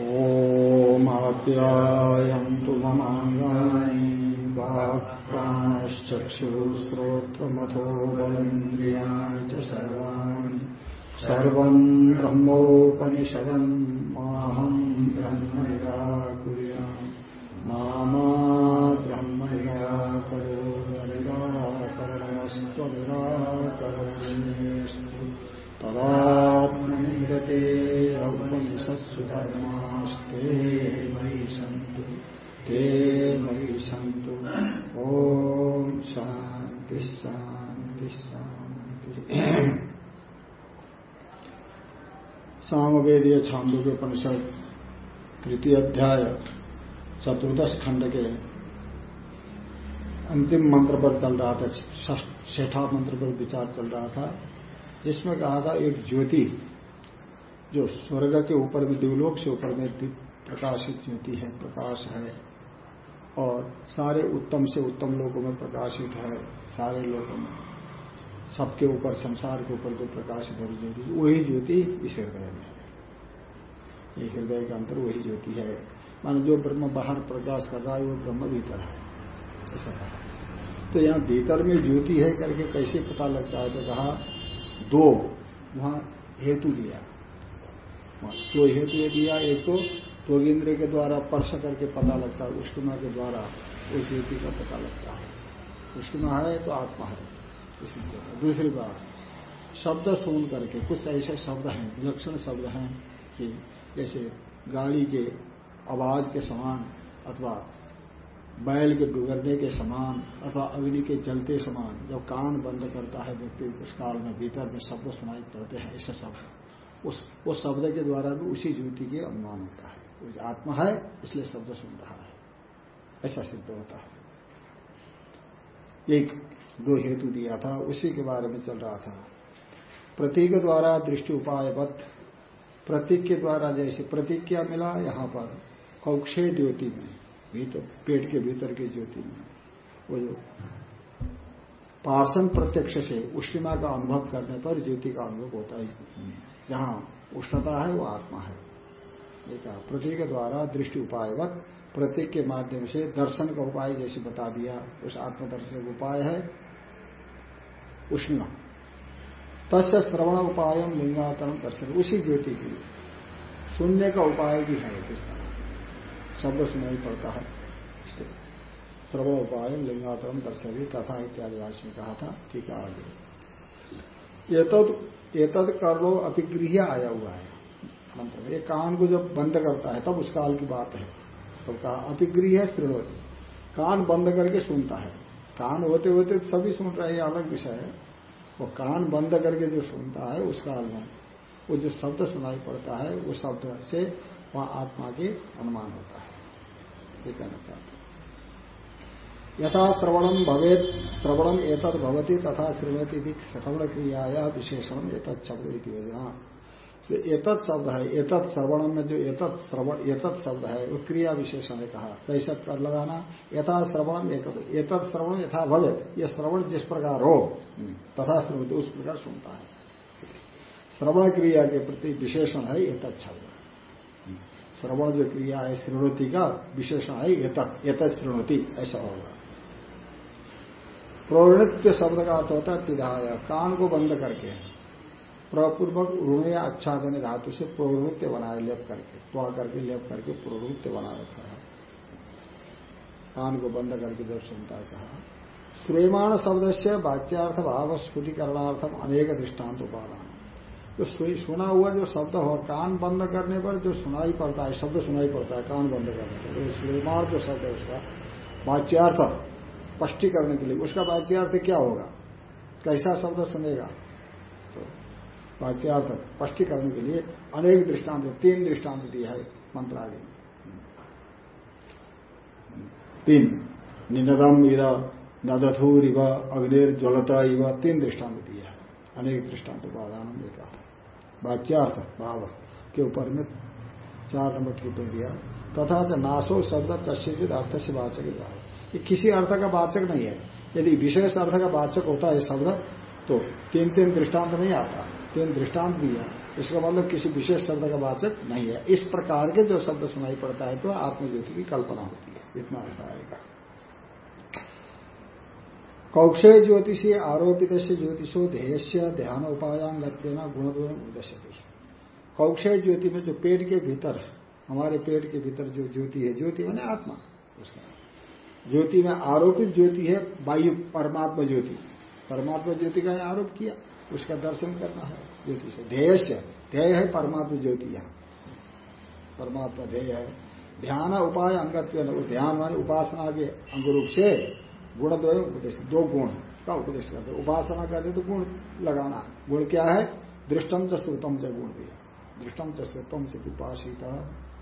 ओमाप्यायन्तु ममाङ्गानि वाक्प्राणश्चक्षुश्रोत्रमथो बलिन्द्रियाणि च सर्वाणि। सर्वम् ब्रह्मोपनिषदम् माहम् ब्रह्म मामा ब्रह्म निराकरो निराकरणमस्त्वनिराकरणेस्तु तदात्मनिरते उपनिषत्सु धर्मास्ते मयि सन्तु ते मयि सन्तु ॐ शान्ति शान्ति शान्ति। सामवेदीय छांदो के उपनिषद तृतीय अध्याय, चतुर्दश खंड के अंतिम मंत्र पर चल रहा था छठा मंत्र पर विचार चल रहा था, जिसमें कहा था, एक ज्योति जो स्वर्ग के ऊपर में देवलोक से ऊपर में प्रकाशित ज्योति है, प्रकाश है, और सारे उत्तम से उत्तम लोगों में प्रकाशित है, सारे लोगों में। सबके ऊपर, संसार के ऊपर जो प्रकाशित है ज्योति वही ज्योति इस हृदय में है। ये हृदय का अंतर वही ज्योति है। मानो जो ब्रह्म बाहर प्रकाश कर रहा है, वो ब्रह्म भीतर है। ऐसा कहा। तो यहाँ भीतर में ज्योति है करके कैसे पता लगता है? तो कहा, दो, वहाँ हेतु दिया। दो हेतु ये दिया एक तो इंद्रिय के द्वारा स्पर्श करके पता लगता है उष्णमा के द्वारा उस ज्योति का पता लगता है। उष्णमा है तो आत्मा है, इसी दूसरी बात, शब्द सुन करके, कुछ ऐसे शब्द हैं, विलक्षण शब्द हैं कि जैसे गाड़ी के आवाज़ के समान अथवा बैल के डुगरने के समान अथवा अग्नि के जलते समान, जब कान बंद करता है व्यक्ति, उस काल में, भीतर में शब्द सुनाई पड़ते हैं, ऐसे शब्द। उस, वो शब्द के द्वारा भी उसी ज्योति के अनुमान होता है। आत्मा है, इसलिए शब्द सुन रहा है। ऐसा सिद्ध होता है। एक, दो हेतु दिया था, उसी के बारे में चल रहा था। प्रतीक द्वारा दृष्टि उपायवत, प्रतीक के द्वारा जैसे प्रतीक क्या मिला यहाँ पर, कौक्षे ज्योति में, भीतर, पेट के भीतर की ज्योति में। वो जो पार्सन प्रत्यक्ष से उष्णिमा का अनुभव करने पर ज्योति का अनुभव होता है। जहाँ उष्णता है, वो आत्मा है। प्रतीक द्वारा दृष्टि उपायवत, प्रतीक के माध्यम से दर्शन का उपाय जैसे बता दिया, उस आत्मदर्शन का उपाय है, उष्ण। तस् श्रवण उपाय लिंगातरम दर्शन, उसी ज्योति की सुनने का उपाय भी है शब्द सुनाई पड़ता है श्रवण उपाय लिंगातरम दर्शन तथा इत्यादि भाषा में कहा था, ठीक है, आगे। एतद कर लो अपिगृह आया हुआ है। मंत्र में, ये कान को जब बंद करता है, तब उस काल की बात है। तो कहा अपिगृह श्रीणोती कान बंद करके सुनता है। कान होते होते सभी सुन रहे हैं, अलग विषय है। वो कान बंद करके जो सुनता है, उस काल में, वो जो शब्द सुनाई पड़ता है उस शब्द से वहाँ आत्मा के अनुमान होता है। ये कहना चाहते यथा श्रवणम भवेत श्रवणम एतद भवती, तथा श्रीमती श्रवण क्रियाया विशेषण एतत् शब्द योजना तो एतत् शब्द है, एतत् श्रवण में जो एतत् श्रवण एतत् शब्द है, वो क्रिया विशेषण है कहा। कैसा कर लगाना, यथा श्रवण एतत् श्रवण यथा भवे ये श्रवण जिस प्रकार हो तथा श्रवण उस प्रकार सुनता है। श्रवण क्रिया के प्रति विशेषण है एतत् शब्द। श्रवण जो क्रिया है, श्रीणोति का विशेषण है एतत् एतत् श्रीणोति, ऐसा होगा। प्रवृत्व शब्द का अर्थ होता है पिधाया, कान को बंद करके। प्रपूर्वक ऋण आच्छादन धातु से प्रवृत्ति बनाए, लेप करके त्वा करके, लेप करके प्रवृत्ति बना रखा है। कान को बंद करके जब सुनता कहा, श्रेयमाण शब्द से वाच्यार्थ भाव स्फुटीकरणार्थम अनेक दृष्टांत उपादान। तो सुना हुआ जो शब्द हो, कान बंद करने पर जो सुनाई पड़ता है, शब्द सुनाई पड़ता है, कान बंद करने पर। तो श्रेयमाण जो शब्द है उसका वाच्यार्थ स्पष्टीकरण के लिए। उसका वाच्यार्थ क्या होगा? कैसा शब्द सुनेगा? तो वाच्यार्थ स्पष्टीकरण के लिए अनेक दृष्टांत, तीन दृष्टांत दिया है मंत्र आदि तीन निनदम इव नदथूर इव अग्निर ज्वलता इव तीन दृष्टांत दिया है। अनेक दृष्टांत उपादान ने कहा। वाच्यार्थ, भाव के ऊपर में चार नंबर टिप्पणी दिया। तथा नाशो शब्द कश्यचित अर्थ से वाचक ये किसी अर्थ का वाचक नहीं है। यदि विशेष अर्थ का वाचक होता है शब्द तो तीन तीन दृष्टांत नहीं आता। तीन दृष्टांत दिया इसका मतलब किसी विशेष शब्द का वाचक नहीं है। इस प्रकार के जो शब्द सुनाई पड़ता है तो आत्मज्योति की कल्पना होती है। इतना अर्थ आएगा कौक्षय ज्योतिषी आरोपित ज्योतिषो ध्येय ध्यान उपायांग गुण उद्देश्य कौक्षय ज्योति में जो पेट के भीतर, हमारे पेट के भीतर जो ज्योति है, ज्योति मैंने आत्मा। उसका ज्योति में आरोपित ज्योति है वायु परमात्मा ज्योति। परमात्मा ज्योति का आरोप किया, उसका दर्शन करना है ज्योति से। ध्येय ध्येय है परमात्मा ज्योति यहाँ। परमात्मा ध्येय है। ध्यान उपाय अंगत्व ध्यान मान उपासना के अंग रूप से गुण दो उपदेश, दो गुण का उपदेश करते उपासना करते तो गुण लगाना। गुण क्या है? दृष्टम च श्रुतम च गुण दिया दृष्टम च श्रुतम से उपासिता।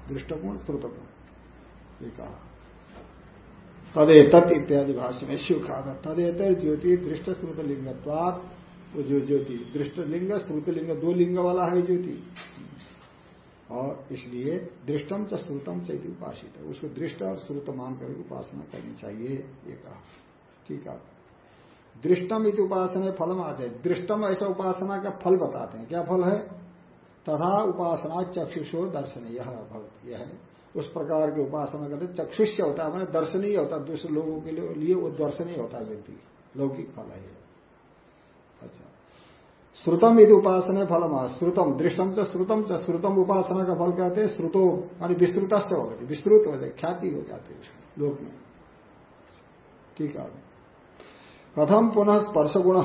दृष्ट गुण श्रुत गुण ये कहा। तदेत इत्यादि भाषा में शिव कहा था तदेतर ज्योति दृष्ट श्रुत लिंगत्वात। वो जो ज्योति, दृष्ट लिंग श्रुत लिंग, दो लिंग वाला है ज्योति। और इसलिए दृष्टम च श्रुतम से उपासित है। उसको दृष्ट और श्रुत मान कर उपासना करनी चाहिए, ये कहा। ठीक है। दृष्टम इति उपासना फलम आ जाए दृष्टम ऐसा उपासना का फल बताते हैं। क्या फल है? तथा उपासना चक्षुषो दर्शन यह भक्त यह है उस प्रकार की उपासना करते, चक्षुष्य होता है, मैंने दर्शनीय होता है, दूसरे लोगों के लिए वो दर्शनीय होता है व्यक्ति, लौकिक फल है अच्छा। श्रुतम यदि उपासना फल श्रुतम, दृष्टम च श्रुतम च, श्रुतम उपासना का फल कहते हैं, श्रुतो, मानी विस्तृत हो गए, विस्तृत हो जाए ख्याति हो जाती है लोक में। ठीक है। कथम पुनः स्पर्श गुण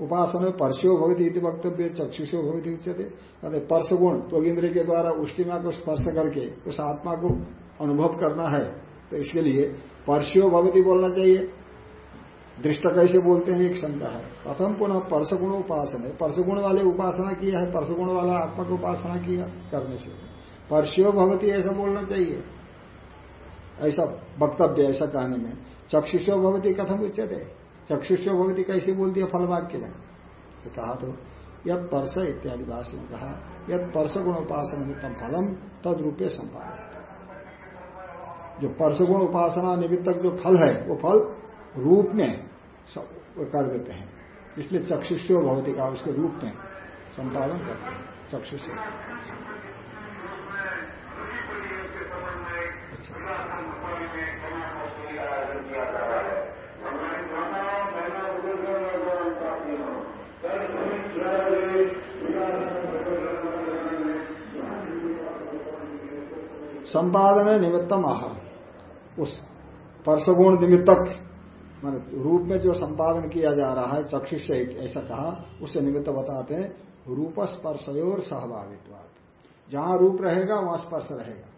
उपासना परस्यो भवती इति वक्तव्य, चक्षुषो भवती उच्चते कहते गुण तो इंद्र के द्वारा उष्टिमा को स्पर्श करके उस आत्मा को अनुभव करना है। तो इसके लिए परस्यो भवती बोलना चाहिए। दृष्ट कैसे बोलते हैं, एक शंका है। प्रथम पुनः परसगुण उपासना परसगुण वाले उपासना किया है परसगुण वाला आत्मा को उपासना किया करने से। परस्यो भवती ऐसा बोलना चाहिए। ऐसा वक्तव्य, ऐसा कहने में। चक्षुषो भवती कथम उच्चते चक्षुषो भवती कैसे बोल दिया फल वाक्य में तो कहा तो यद परस इत्यादि भाषा में कहा, यद परस गुण उपासना निमित्तम फलम तद रूपे संपादन जो परसगुण उपासना निमित्तक जो फल है, वो फल रूप में कर देते हैं। इसलिए चक्षुष्यो भवती का उसके रूप में संपादन करते हैं। चक्षुष संपादन निमित्तम आह। उस परसगुण निमित्तक, मान रूप में जो संपादन किया जा रहा है चक्षु से ऐसा कहा उससे निमित्त बताते हैं रूप स्पर्श और सहभागित्वाद जहाँ रूप रहेगा, वहाँ स्पर्श रहेगा।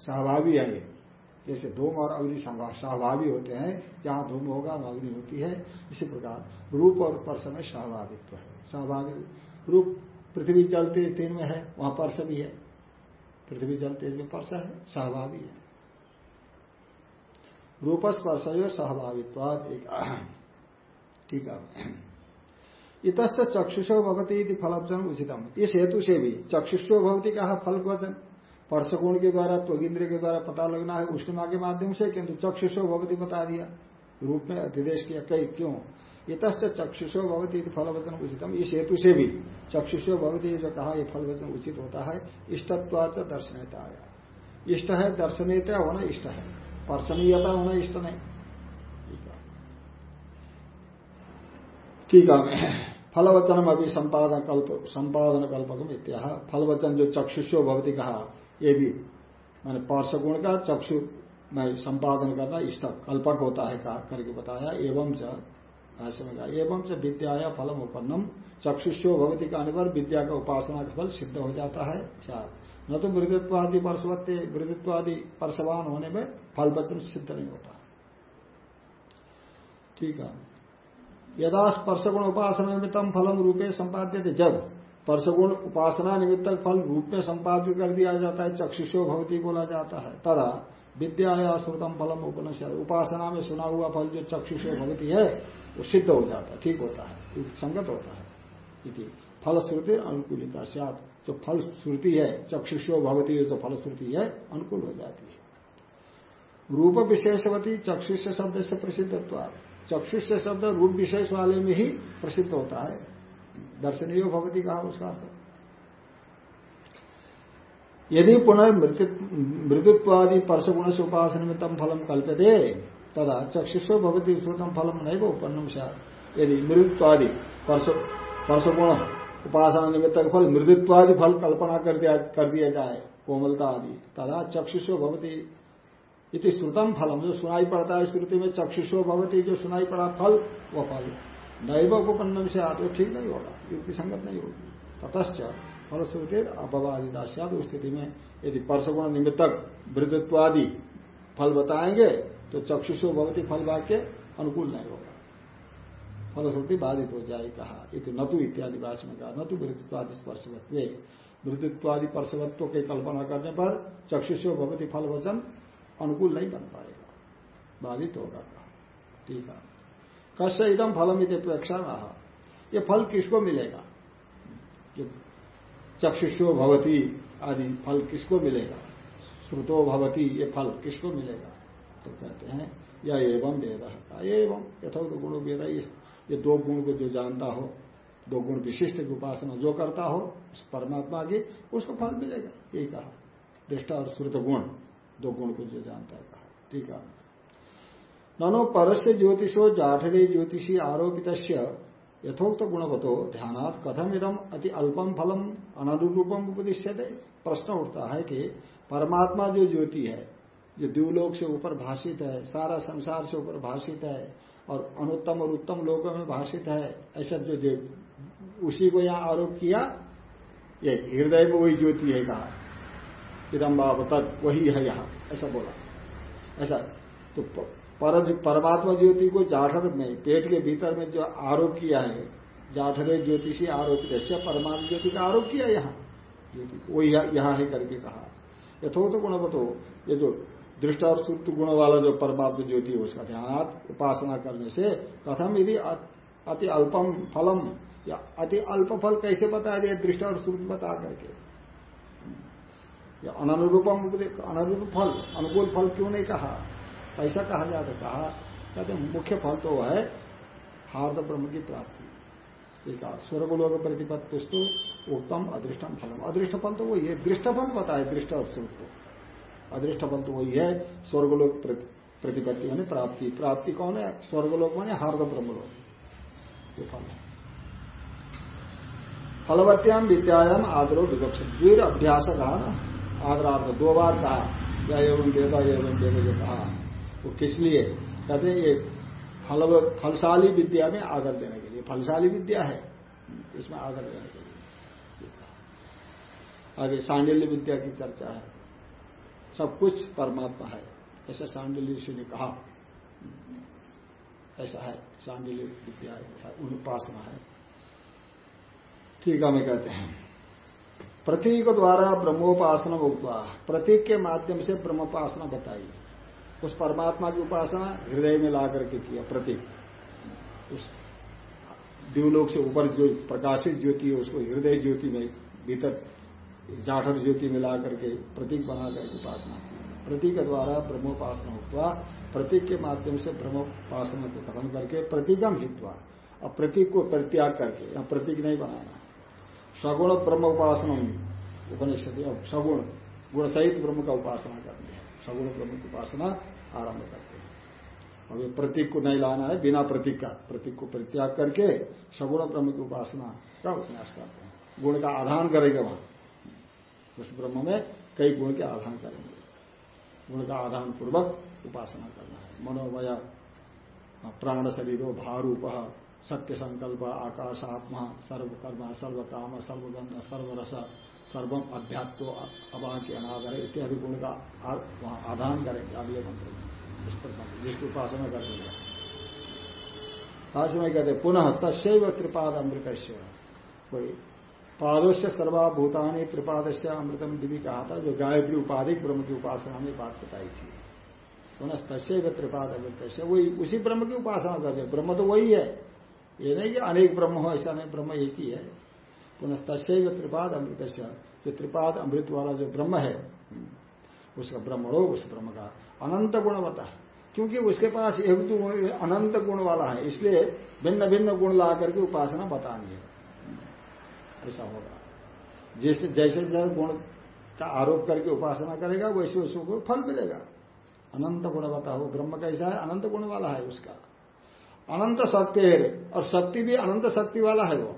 सहभागी है जैसे धूम और अग्नि सहभावी होते हैं, जहाँ धूम होगा, वहाँ अग्नि होती है। इसी प्रकार रूप और स्पर्श में सहभागित्व है। सहभागी रूप पृथ्वी जल तेज तीन में है, वहाँ पर्श भी है। पृथ्वी जल तेज में पर्श है, सहभागी है। रूप स्पर्श सहभावित्वाद एक ठीक है। इत चक्षुषो भवती फलवचन उचितम। इस हेतु से भी चक्षुषो भवती कहा फल वचन परसगुण के द्वारा त्वगिंद्र के द्वारा पता लगना है उष्णिमा के माध्यम से किंतु चक्षुषो भवती बता दिया। रूप में अधिदेश किया, कई, क्यों? इत चक्षुषो भवती फल वचन उचितम। इस हेतु से भी चक्षुषो भवती जो कहा यह फल वचन उचित होता है। इष्टत्वाच दर्शनीयता आया इष्ट है दर्शनीयता होना इष्ट है। पर्सनीयता होना इष्ट नहीं। ठीक है। फलवचनम अभी संपादन कल्प, संपादन कल्पकम इत्या। फलवचन जो चक्षुषो भवती कहा ये भी, मैंने पार्श्वगुण का, चक्षु, में संपादन करना, इष्ट कल्पक होता है, कहा, करके बताया, एवं च, भाष्य में कहा, एवं च विद्या या फलम उपन्नम चक्षुषो भगवती का अनिवार्य, विद्या का उपासना का फल सिद्ध हो जाता है चार न तो मृदत्वादि परसवत्ते मृदत्वादि परसवान होने में फल वचन सिद्ध नहीं होता। ठीक है। यदा स्पर्शगुण उपासना निमित्तम फलम रूपे संपाद्य थे जब। स्पर्शगुण उपासना निमित्त फल रूप में संपादित कर दिया जाता है, चक्षुषो भवती बोला जाता है। तरा विद्या या श्रुतम फलम उपनिषद उपासना में सुना हुआ फल जो चक्षुषो भवती है, वो सिद्ध हो जाता है, ठीक होता है संगत होता है फल श्रुति अनुकूलिता जो फल श्रुति है, चक्षुषो भवती जो फल श्रुति है, अनुकूल हो जाती है। रूप विशेषवती चक्षुष शब्द से प्रसिद्धत्व चक्षुष शब्द रूप विशेष वाले में ही प्रसिद्ध होता है। दर्शनीय भगवती कहा उसका यदि पुनः मृदुत्वादि परस गुण से उपासन निमित्तम फलम कल्पते तदा चक्षुषो भवती श्रुतम फलम नहीं वो उपन्नम यदि मृदुत्वादि परस गुण उपासना निमित्त फल मृदुत्वादि फल कल्पना कर दिया कर दिया जाए, कोमलता आदि, तदा चक्षुषो भवती इति श्रुतम फलम जो सुनाई पड़ता है श्रुति में, चक्षुषो भवती, जो सुनाई पड़ा फल, वो फल। दैव उपन्नम से आप ठीक नहीं होगा, युक्ति संगत नहीं होगी। ततश्च फलश्रुति उस स्थिति में यदि परसगुण निमित्तक वृद्धत्वादि फल बताएँगे तो चक्षुषो भवती फल वाक्य अनुकूल नहीं होगा। फलश्रुति बाधित हो जाए कहा, इत नतु इत्यादि भाषा में कहा नतु वृद्धत्वादि स्पर्शवत्व। वृद्धत्वादि परसवत्व की कल्पना करने पर चक्षुषो भवती फल वचन अनुकूल नहीं बन पाएगा। बाधित होगा कहा। ठीक है। कश्य इदम फलम अपेक्षा ये फल किसको मिलेगा? जो चक्षुषो भवती आदि फल किसको मिलेगा? श्रुतो भवती ये फल किसको मिलेगा? तो कहते हैं, या एवं वेद। एवं यथोक्त गुण वेद, ये दो गुण को जो जानता हो, दो गुण विशिष्ट की उपासना जो करता हो, उस परमात्मा की उसको फल मिलेगा। यही कहा। दृष्टा और श्रुत गुण, दो गुण को जो जानता है कहा। ठीक है। ननो परस्य ज्योतिषो जाठरे ज्योतिषी आरोपित यथोक्त गुणवतो ध्यानात कथम इदम अति अल्पम फलम अनुरूपम उपदिश्य प्रश्न उठता है कि परमात्मा जो ज्योति है, जो द्यूलोक से ऊपर भाषित है, सारा संसार से ऊपर भाषित है, और अनुत्तम और उत्तम लोगों में भाषित है, ऐसा जो उसी को यहाँ आरोप किया, ये हृदय में वही ज्योति है कहा। इदम तत् वही है यहाँ, ऐसा बोला। ऐसा तो पर परमात्मा ज्योति को जाठर में, पेट के भीतर में जो आरोप किया है, जाठरे ज्योतिषी आरोपित है परमात्मा ज्योति का आरोप किया यहाँ। ज्योति वही यहाँ है करके कहा। यथोत गुणवतो ये जो दृष्ट और सुप्त गुण वाला जो परमात्मा ज्योति है, उसका ध्यान उपासना करने से कथम यदि अति अल्पम फलम, या अति अल्प फल कैसे बता दिया दृष्ट और सुप्त बता करके? अनुरूपम अनुरूप फल, अनुकूल फल क्यों नहीं कहा? ऐसा कहा जाता कहा, कहते मुख्य फल तो है, हार्द ब्रह्म की प्राप्ति। एक स्वर्ग लोग प्रतिपत पुस्तु उत्तम अदृष्टम फलम। अदृष्ट फल तो वही है, दृष्ट फल बताए दृष्ट और को। अदृष्ट फल तो वही है, स्वर्गलोक प्रतिपत्ति मानी प्राप्ति। प्राप्ति कौन है? स्वर्गलोक माने हार्द ब्रह्मलोक। ये फल है। फलवत्याम विद्यायाम आदरो विवक्ष वीर अभ्यास कहा ना? आदरार्थ। दो बार कहा। या एवं देता एवं देव जो कहा। वो किस लिए? कहते हैं ये फल फलशाली विद्या में आदर देने के लिए। फलशाली विद्या है, इसमें आदर देने के लिए। आगे सांडिल्य विद्या की चर्चा है। सब कुछ परमात्मा है, ऐसा सांडिल्य ऋषि ने कहा। ऐसा है, सांडिल्य विद्या उपासना है। ठीक है मैं कहते हैं। प्रतीक द्वारा ब्रह्मोपासना उपवा प्रतीक के माध्यम से ब्रह्मोपासना बताई उस परमात्मा की उपासना हृदय में ला करके किया, प्रतीक। उस दिवलोक से ऊपर जो प्रकाशित ज्योति है, उसको हृदय ज्योति में, भीतर जाठर ज्योति में ला करके प्रतीक बना करके उपासना की। प्रतीक द्वारा ब्रह्मोपासना हुआ। प्रतीक के माध्यम से ब्रह्मोपासना को खत्म करके प्रतीकम हित्वा। अब प्रतीक को परित्याग करके, यहाँ प्रतीक नहीं बनाना। सगुण ब्रह्म उपासना उपनिषद सगुण, गुण सहित ब्रह्म का उपासना करनी है। सगुण ब्रह्म की उपासना आरंभ करते हैं। ये प्रतीक को नहीं लाना है, बिना प्रतीक का। प्रतीक को परित्याग करके सगुण ब्रह्म की उपासना का उपन्यास करते हैं। गुण का आधान करेंगे वहाँ। उस ब्रह्म में कई गुण के आधान करेंगे। गुण का आधान पूर्वक उपासना करना है। मनोमय, प्राण शरीरो, भारूप, सत्य संकल्प, आकाश आत्मा सर्व कर्म सर्व काम सर्वगंध सर्वरस सर्वम अध्यात्व अबाक्य अनादर इत्यादि गुण का वहाँ आधान करेंगे अगले मंत्र में इस प्रकार, जिसकी उपासना करेंगे आज में कहते पुनः तस्व त्रिपाद अमृत कोई पादों से सर्वाभूतानी त्रिपाद से अमृतम दिवी कहा था, जो गायत्री उपाधिक ब्रह्म की उपासना में बात बताई थी। पुनः तस्व त्रिपाद अमृत वही उसी ब्रह्म की उपासना करते ब्रह्म तो वही है। ये नहीं कि अनेक ब्रह्म हो, ऐसा नहीं, ब्रह्म एक ही है। पुनः तस्व त्रिपाद अमृत जो त्रिपाद अमृत वाला जो ब्रह्म है, उसका ब्रह्मणो उस ब्रह्म का अनंत गुण बता क्योंकि उसके पास एक तो अनंत गुण वाला है, इसलिए भिन्न भिन्न गुण ला करके उपासना बतानी है। ऐसा होगा। जैसे जैसे जैसे गुण का आरोप करके उपासना करेगा, वैसे उसको फल मिलेगा। अनंत गुणवता हो ब्रह्म कैसा है? अनंत गुण वाला है उसका। अनंत शक्ति और शक्ति भी अनंत शक्ति वाला है वो।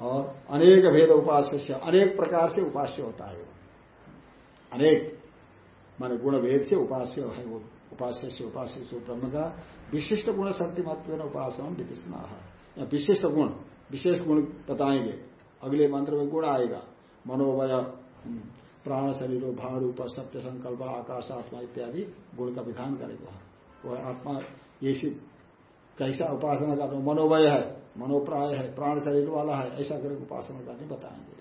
और अनेक भेद उपास्य से अनेक प्रकार से उपास्य होता है अनेक माने गुण भेद से उपास्य है वो उपास्य से उपास्य से ब्रह्म का विशिष्ट गुण शक्ति महत्व उपासना विधिष्णा है विशिष्ट गुण विशेष गुण बताएँगे। अगले मंत्र में गुण आएगा। मनोवय हम्म, प्राण शरीर भारूप सत्य संकल्प आकाश आत्मा इत्यादि गुण का विधान करेगा। वह आत्मा ये कैसा उपासना का मनोवय है। मनोप्राय है, प्राण शरीर वाला है, ऐसा करके उपासना का नहीं बताएँगे।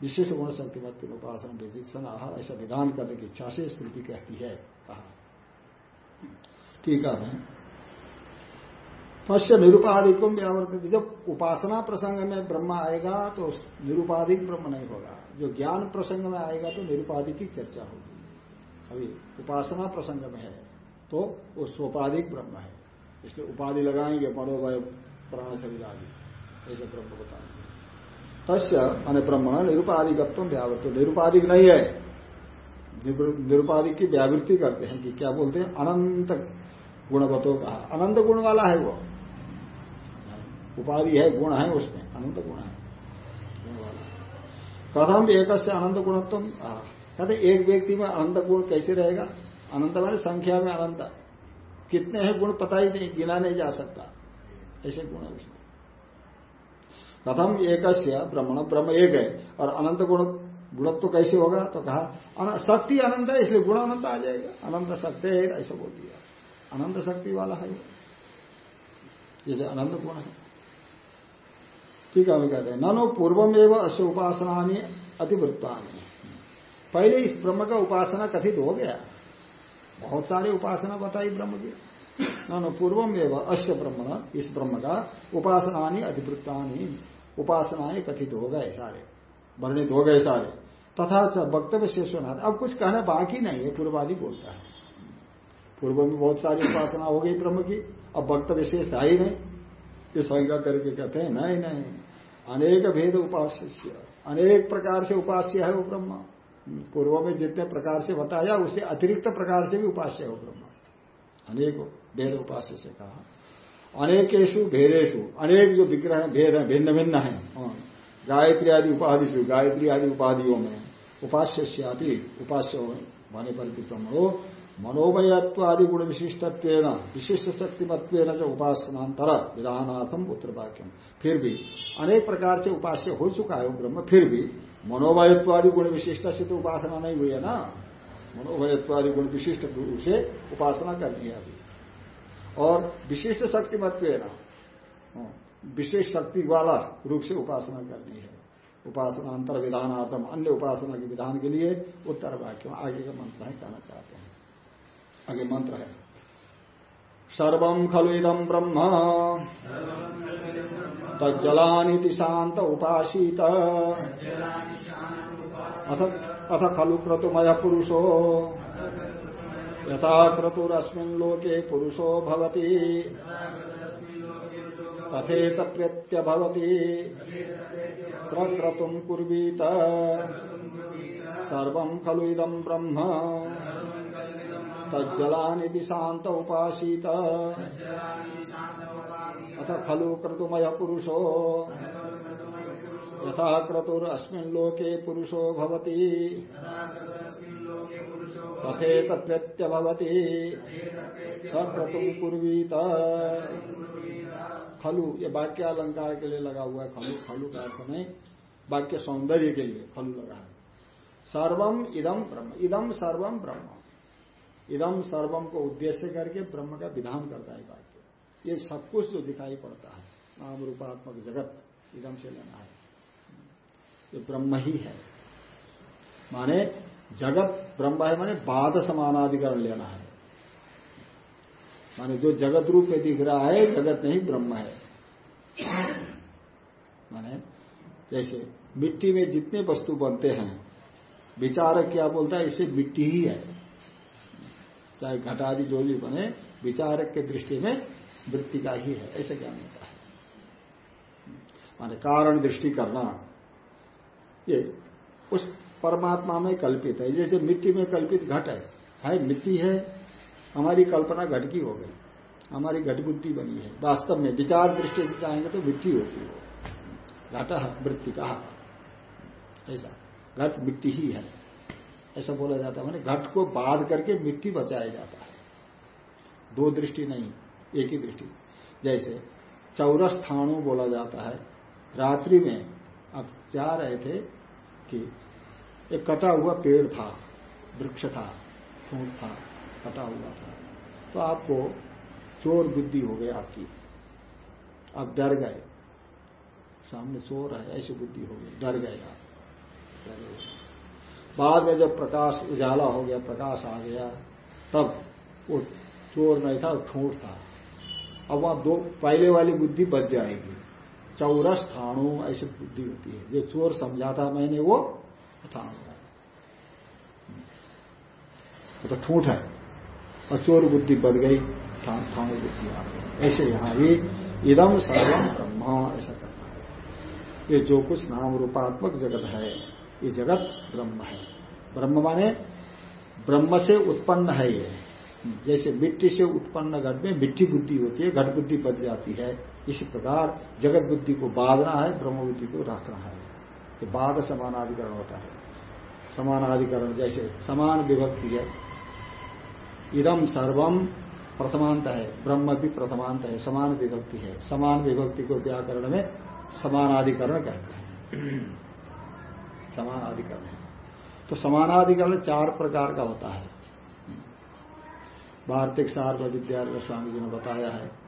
विशेष गुण शक्ति मत उपासना विदिक्षण ऐसा विधान करने की इच्छा से स्मृति कहती है, कहा। ठीक है तस्य निरुपाधिकम व्यावर्तित। जब उपासना प्रसंग में ब्रह्म आएगा तो निरुपाधिक ब्रह्म नहीं होगा। जो ज्ञान प्रसंग में आएगा तो निरुपाधिक की चर्चा होगी। अभी उपासना प्रसंग में है तो वो सोपाधिक ब्रह्म है। इसलिए उपाधि लगाएँगे मनोवय प्राण शरीर आदि ऐसे ब्रह्म बताएँगे तस्य मान ब्रह्म निरुपाधिकत्व व्यावृत निरुपाधिक नहीं है। निरुपाधिक की व्यावृत्ति करते हैं कि क्या बोलते हैं? अनंत गुणवतों का। अनंत गुण वाला है वो। उपाधि है, गुण है उसमें। अनंत गुण है। कथम एक अनंत गुणत्व। कहते एक व्यक्ति में अनंत गुण कैसे रहेगा? अनंत मैंने संख्या में अनंत। कितने हैं गुण पता ही नहीं, गिना नहीं जा सकता। ऐसे गुण है उसमें। कथम एक ब्रह्मण ब्रह्म एक है। और अनंत गुण, गुणत्व कैसे होगा? तो कहा शक्ति अनंत है, इसलिए गुण अनंत आ जाएगा। अनंत शक्ति है, ऐसा बोल दिया। अनंत शक्ति वाला है ये अनंत गुण है। ठीक है कहते हैं, ननो पूर्वम एवं अश्व उपासना अतिवृत्ता पहले इस ब्रह्म का उपासना कथित हो गया। बहुत सारे उपासना बताई ब्रह्म की। नो पूर्वम एवं अश्य ब्रह्म इस ब्रह्म का उपासना अधिवृत्ता उपासनाएँ कथित हो गए सारे, वर्णित हो गए सारे। तथा वक्तव्य शेषनाथ अब कुछ कहना बाकी नहीं है, पूर्वादि बोलता है। पूर्व में बहुत सारी उपासना हो गई ब्रह्म की, अब वक्तव्य शेष था ही नहीं। ये संज्ञा करके कहते हैं, नहीं नहीं, अनेक भेद उपास्य, अनेक प्रकार से उपास्य है वो ब्रह्म। पूर्व में जितने प्रकार से बताया उससे अतिरिक्त प्रकार से भी उपास्य हो ब्रह्म। अनेक। भेद उपास्य से कहा। अनेकेशु भेदेशु अनेक जो विग्रह भेद है, भिन्न भिन्न है हाँ। गायत्री आदि उपाधि से, गायत्री आदि उपाधियों में, उपास्य से आदि, उपास्य होने पर भी हो, मनोमयत्वादि गुण विशिष्टत्व विशिष्ट शक्तिमत्व जो उपासनांतर विधानार्थम उत्तर वाक्यम फिर भी, अनेक प्रकार से उपास्य हो चुका है ब्रह्म, फिर भी, मनोमयत्वादि गुण विशिष्ट से तो उपासना नहीं हुई है ना। मनोमयत्वादि गुण विशिष्ट से उपासना करनी है अभी। और विशिष्ट शक्तिमत्व हाँ, विशेष शक्ति वाला रूप से उपासना करनी है। उपासनांतर विधानार्थम अन्य उपासना के विधान के लिए उत्तर वाक्य आगे का मंत्र है कहना चाहते हैं। आगे मंत्र है। सर्व खलु इदम ब्रह्म। तज्जलानी शांत उपासीत अथ खलु क्रतुमय पुरुषो। यथा लोके पुरुषो भवति। तथेत प्रत्यभवति क्रतुम् कुर्वीत। सर्व खलु ब्रह्म। तज्जलानिधि शांत उपासीत। अथ खलु क्रतुमय पुरुषो। यथा क्रतुरस्मिन् पुरुषो भवति। तथेत प्रत्यभवति स क्रतुम कुर्वीत। खलु, ये वाक्य अलंकार के लिए लगा हुआ है, खलु खलु का अर्थ नहीं, वाक्य सौंदर्य के लिए खलु लगा है। सर्वम इदम ब्रह्म इदम सर्वम ब्रह्म। इदम सर्वम को उद्देश्य करके ब्रह्म का विधान करता है वाक्य। ये सब कुछ जो दिखाई पड़ता है, नाम रूपात्मक जगत इदम से लेना है। ये ब्रह्म ही है। माने जगत ब्रह्म है माने बाद समानाधिकरण लेना है। माने जो जगत रूप में दिख रहा है, जगत नहीं ब्रह्म है। माने जैसे मिट्टी में जितने वस्तु बनते हैं विचारक क्या बोलता है, इसे मिट्टी ही है। चाहे घटादि जो भी बने विचारक के दृष्टि में वृत्ति का ही है, ऐसे ज्ञान होता है। माने कारण दृष्टि करना, ये उस परमात्मा में कल्पित है। जैसे मिट्टी में कल्पित घट है। है मिट्टी है, हमारी कल्पना घट की हो गई। हमारी घट बुद्धि बनी है। वास्तव में विचार दृष्टि से चाहेंगे तो मिट्टी होती है। घट वृत्ति कहा ऐसा। घट मिट्टी ही है। ऐसा बोला जाता है। मैंने घट को बाध करके मिट्टी बचाया जाता है। दो दृष्टि नहीं, एक ही दृष्टि। जैसे चौरस थाणु बोला जाता है। रात्रि में अब जा रहे थे कि एक कटा हुआ पेड़ था, वृक्ष था फूट था, कटा हुआ था। तो आपको चोर बुद्धि हो गई आपकी। आप डर गए। सामने चोर है, ऐसी बुद्धि हो गई, डर गए आप। डर गए। बाद में जब प्रकाश उजाला हो गया, प्रकाश आ गया, तब वो चोर नहीं था ठूठ था। अब वहाँ दो, पहले वाली बुद्धि बच जाएगी। चौरस थाणु, ऐसी बुद्धि होती है। जो चोर समझा था मैंने, वो थाणु है तो ठूठ है और चोर बुद्धि बच गई थाणु बुद्धि आ गई ऐसे यहाँ भी इदम सर्वम ब्रह्म ऐसा करता है ये जो कुछ नाम रूपात्मक जगत है ये जगत ब्रह्म है ब्रह्म माने ब्रह्म से उत्पन्न है ये जैसे मिट्टी से उत्पन्न घट में मिट्टी बुद्धि होती है घट बुद्धि बच जाती है इसी प्रकार जगत बुद्धि को बाधना है ब्रह्म बुद्धि को रखना है ये बाध समानाधिकरण होता है। समानाधिकरण जैसे समान विभक्ति है। इदम सर्वम प्रथमांत है, ब्रह्म भी प्रथमांत है, समान विभक्ति है। समान विभक्ति को व्याकरण में समानाधिकरण कहते हैं। समानाधिकरण है। तो समानाधिकरण चार प्रकार का होता है। वार्तिक सार्व विद्यालय स्वामी जी ने बताया है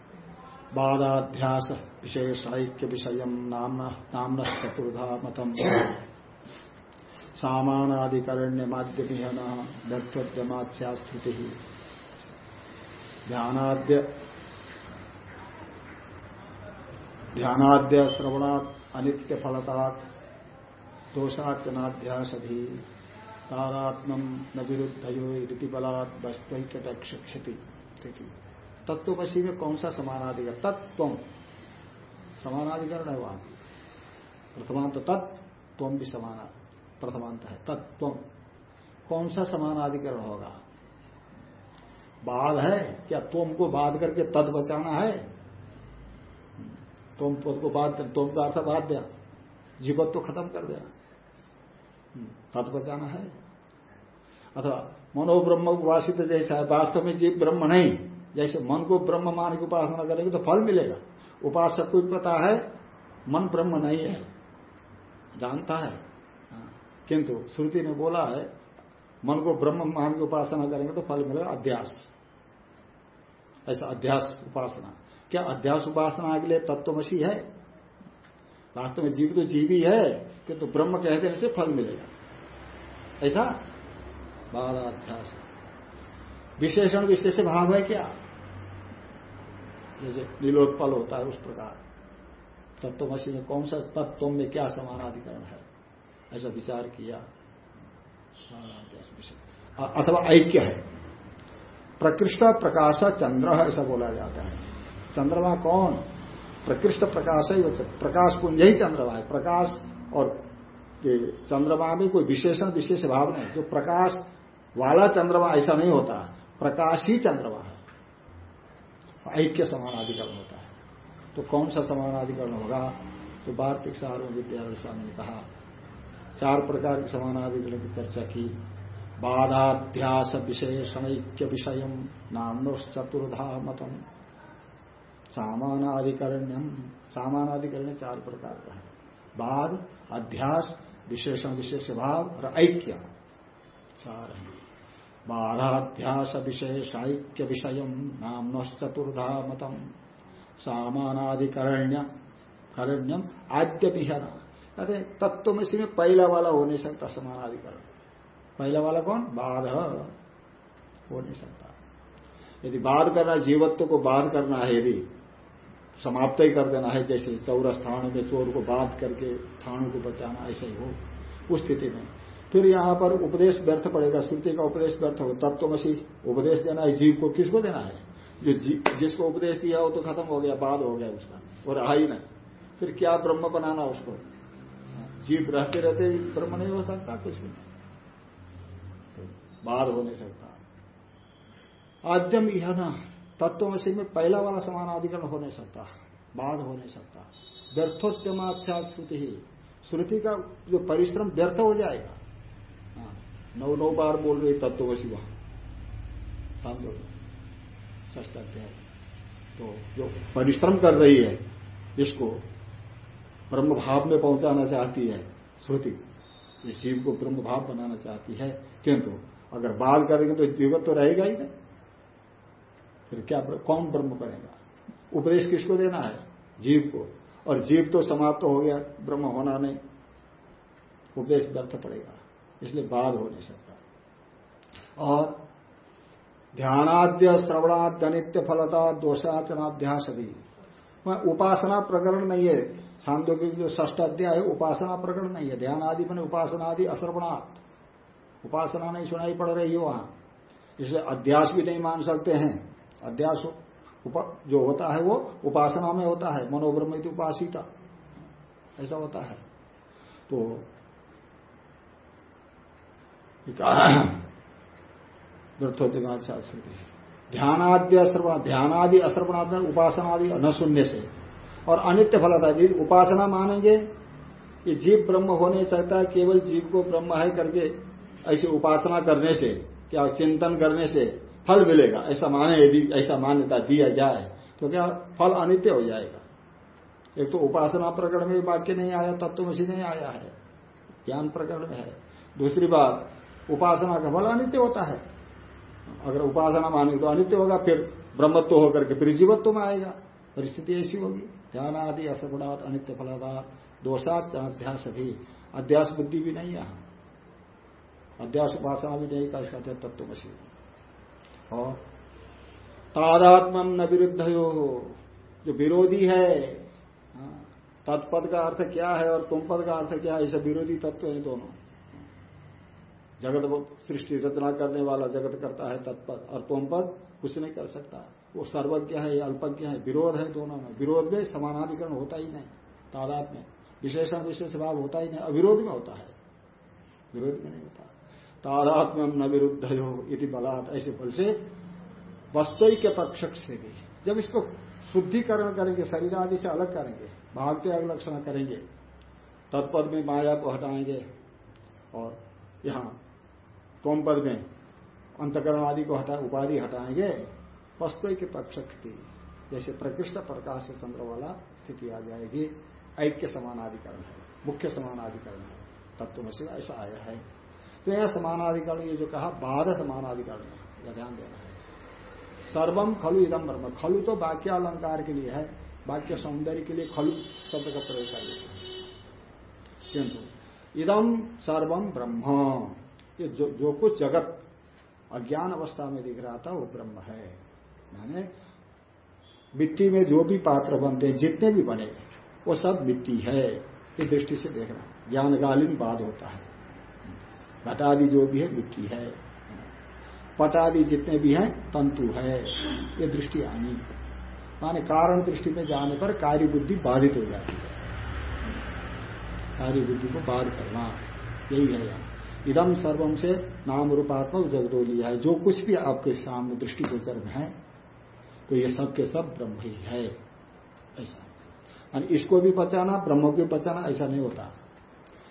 बाधाध्यास विशेष ऐक्य विषय नाम चतुर्धा मतम सामानाधिकरण्य माध्यमिहन व्यर्थमास्यास्तुति ध्यानाद्य ध्यानाद्य श्रवणात् अनित्य फलता दोषाचनाध्यासधि तारात्म न विरुद्धयो रीति बलात् वस्तुक्षति तत्वशी में कौन सा समानाधिकरण तत्व समानाधिकरण है वहाँ। प्रथमांत तत्व भी समान, प्रथमांत है। तत्व कौन सा समानाधिकरण होगा? बाध है? क्या तुम को बाध करके तद बचाना है? तुम पद को बाध तुम का अर्थ बाध दिया। जीवत तो खत्म कर दिया। तद बचाना है। अथवा मनोब्रह्म उपासित जैसा है, वास्तव में जीव ब्रह्म नहीं। जैसे मन को ब्रह्म मान की उपासना करेंगे तो फल मिलेगा। उपासक को पता है, मन ब्रह्म नहीं है। जानता है। हाँ। किंतु श्रुति ने बोला है, मन को ब्रह्म मान की उपासना करेंगे तो फल मिलेगा अध्यास। ऐसा अध्यास उपासना। क्या अध्यास उपासना लिए तत्वमसी है? वास्तव में जीव तो जीव ही है, किंतु ब्रह्म कह देने से फल मिलेगा। ऐसा? बाधाध्यास विशेषण विशेष भाव है क्या? जैसे नीलोत्पल होता है उस प्रकार। तत्वमसी में कौन सा तत्व में क्या समानाधिकरण है? ऐसा विचार किया। अथवा ऐक्य है। प्रकृष्ट प्रकाश चंद्र ऐसा बोला जाता है। चंद्रमा कौन? प्रकृष्ट प्रकाश ही प्रकाश पुंज ही चंद्रमा है। प्रकाश और चंद्रमा में कोई विशेषण, विशेष भाव नहीं। जो प्रकाश वाला चंद्रमा, ऐसा नहीं होता। प्रकाश ही चंद्रमा है। ऐक्य समानाधिकरण होता है। तो कौन सा समानाधिकरण होगा? तो वार्तिक सारों विद्यालय स्वामी ने कहा, चार प्रकार के समानाधिकरण की चर्चा की। बाधाध्यास विशेषणैक्य विषय नाम चतुर्धा मतम सामानाधिकरण्यम सामानाधिकरण चार प्रकार का है। बाध अध्यास, विशेषण, विशेष भाव और ऐक्य। चार है। बाधाध्यास विशेषाक्य विषय नाम चतुर्धा मतम सामानाधिकरण्य करण्यम आद्य विहर कहते तत्व में में पहला वाला हो नहीं सकता, समानाधिकरण। पहला वाला कौन? बाध हो नहीं सकता। यदि बाध करना जीवत्व को बाध करना है, यदि समाप्त ही कर देना है, जैसे चौरस्थान में चोर को बाध करके थानों को बचाना, ऐसा ही हो, उस स्थिति में। फिर यहाँ पर उपदेश व्यर्थ पड़ेगा, श्रुति का उपदेश व्यर्थ होगा। तत्वमसी उपदेश देना है, जीव को किसको देना है? जो जिसको उपदेश दिया हो तो खत्म हो गया, बाद हो गया उसका, और रहा ही नहीं। फिर क्या ब्रह्म बनाना उसको? जीव रहते रहते ब्रह्म नहीं हो सकता, कुछ भी नहीं। तो बाद हो नहीं सकता। आद्यम यह ना तत्वमसी में पहला वाला समानाधिकरण हो नहीं सकता बाद हो नहीं सकता। व्यर्थोत्तमाच्छा श्रुति ही। श्रुति का जो परिश्रम व्यर्थ हो जाएगा नौ नौ बार बोल रही तत्वसी वहाँ शांत ष्टाध्याय तो जो परिश्रम कर रही है, इसको ब्रह्म भाव में पहुंचाना चाहती है श्रुति। इस जीव को ब्रह्म भाव बनाना चाहती है। किंतु अगर बाल करेंगे तो जीवत तो रहेगा ही नहीं फिर क्या कौन ब्रह्म करेगा? उपदेश किसको देना है? जीव को। और जीव तो समाप्त तो हो गया, ब्रह्म होना नहीं। उपदेश व्यर्थ पड़ेगा। इसलिए बाद हो नहीं सकता। और ध्यानाद्य श्रवणाद्य नित्य फलता दोषाचनाध्यास भी उपासना प्रकरण नहीं है। छांदो की जो ष्ट अध्याय है, उपासना प्रकरण नहीं है। ध्यान आदि मैंने उपासना आदि अश्रवणात्। उपासना नहीं सुनाई पड़ रही है वहाँ। इसलिए अध्यास भी नहीं मान सकते हैं। अध्यास जो होता है वो उपासना में होता है। मनोब्रह्म उपासिता। ऐसा होता है। तो शास्त्र ध्यानाद्य ध्यानादि अश्रवणादि उपासनादि न शून्य से। और अनित्य फलता है। उपासना मानेंगे, ये जीव ब्रह्म होने सकता है केवल जीव को ब्रह्म है करके, ऐसी उपासना करने से, क्या चिंतन करने से फल मिलेगा? ऐसा माने यदि, ऐसा मान्यता दिया जाए तो क्या फल अनित्य हो जाएगा? एक तो उपासना प्रकरण में वाक्य नहीं आया तत्वमसी नहीं आया है। ज्ञान प्रकरण है। दूसरी बात उपासना का फल अनित्य होता है। अगर उपासना माने तो अनित्य होगा फिर ब्रह्मत्व होकर के फिर जीवत्व में आएगा। परिस्थिति ऐसी होगी। ध्यान आदि असगुणात अनित्य फलादात दोषात अध्यास भी अध्यास बुद्धि भी नहीं है अध्यास उपासना भी नहीं कर सकते तत्वमसी और तादात्म न विरुद्ध हो जो विरोधी है हाँ, तत्पद का अर्थ क्या है और तुम पद का अर्थ क्या है? ऐसा विरोधी तत्व है दोनों। जगत सृष्टि रचना करने वाला जगत करता है तत्पद, और तुम पद कुछ नहीं कर सकता। वो सर्वज्ञ है अल्पज्ञ है, विरोध है दोनों में। विरोध में समानाधिकरण होता ही नहीं, तादाद में। विशेषण, विशेष भाव होता ही नहीं, अविरोध में होता है। विरोध में नहीं होता। तादात्म्यम न विरुद्ध हो यदि बलात्, ऐसे बल से वस्तु के पक्ष से भी। जब इसको शुद्धिकरण करेंगे, शरीर आदि से अलग करेंगे भाग त्याग लक्षण करेंगे, तत्पद में माया को हटाएँगे, और यहाँ तोम पद में अंतकरण आदि को हटा, उपाधि हटाएँगे। वस्तु के पक्ष जैसे प्रकृष्ट प्रकाश चंद्र वाला स्थिति आ जाएगी। ऐक्य समानाधिकरण है। मुख्य समानाधिकरण है। तत्व में से ऐसा आया है। तो यह समानाधिकरण, ये जो कहा, बाध समानाधिकरण यह ध्यान देना है। सर्वम खलु इदम ब्रह्म। खलु तो वाक्य अलंकार के लिए है। वाक्य सौंदर्य के लिए खलु शब्द का प्रयोग कर लेते हैं। किंतु इदम सर्वम ब्रह्म। ये जो, जो कुछ जगत अज्ञान अवस्था में दिख रहा था वो ब्रह्म है। माने मिट्टी में जो भी पात्र बनते हैं जितने भी बने वो सब मिट्टी है इस दृष्टि से देखना। ज्ञानकालीन बाद होता है। घटादि जो भी है मिट्टी है। पटादि जितने भी हैं तंतु है। ये दृष्टि आनी। माने कारण दृष्टि में जाने पर कार्य बुद्धि बाधित हो जाती है। कार्य बुद्धि को बाध करना यही है यहाँ। इदम सर्वम से नाम रूपात्मक जगदो लिया है। जो कुछ भी आपके सामने दृष्टि गोचर में है तो ये सब के सब ब्रह्म ही है। ऐसा। इसको भी बचाना ब्रह्म को भी बचाना ऐसा नहीं होता।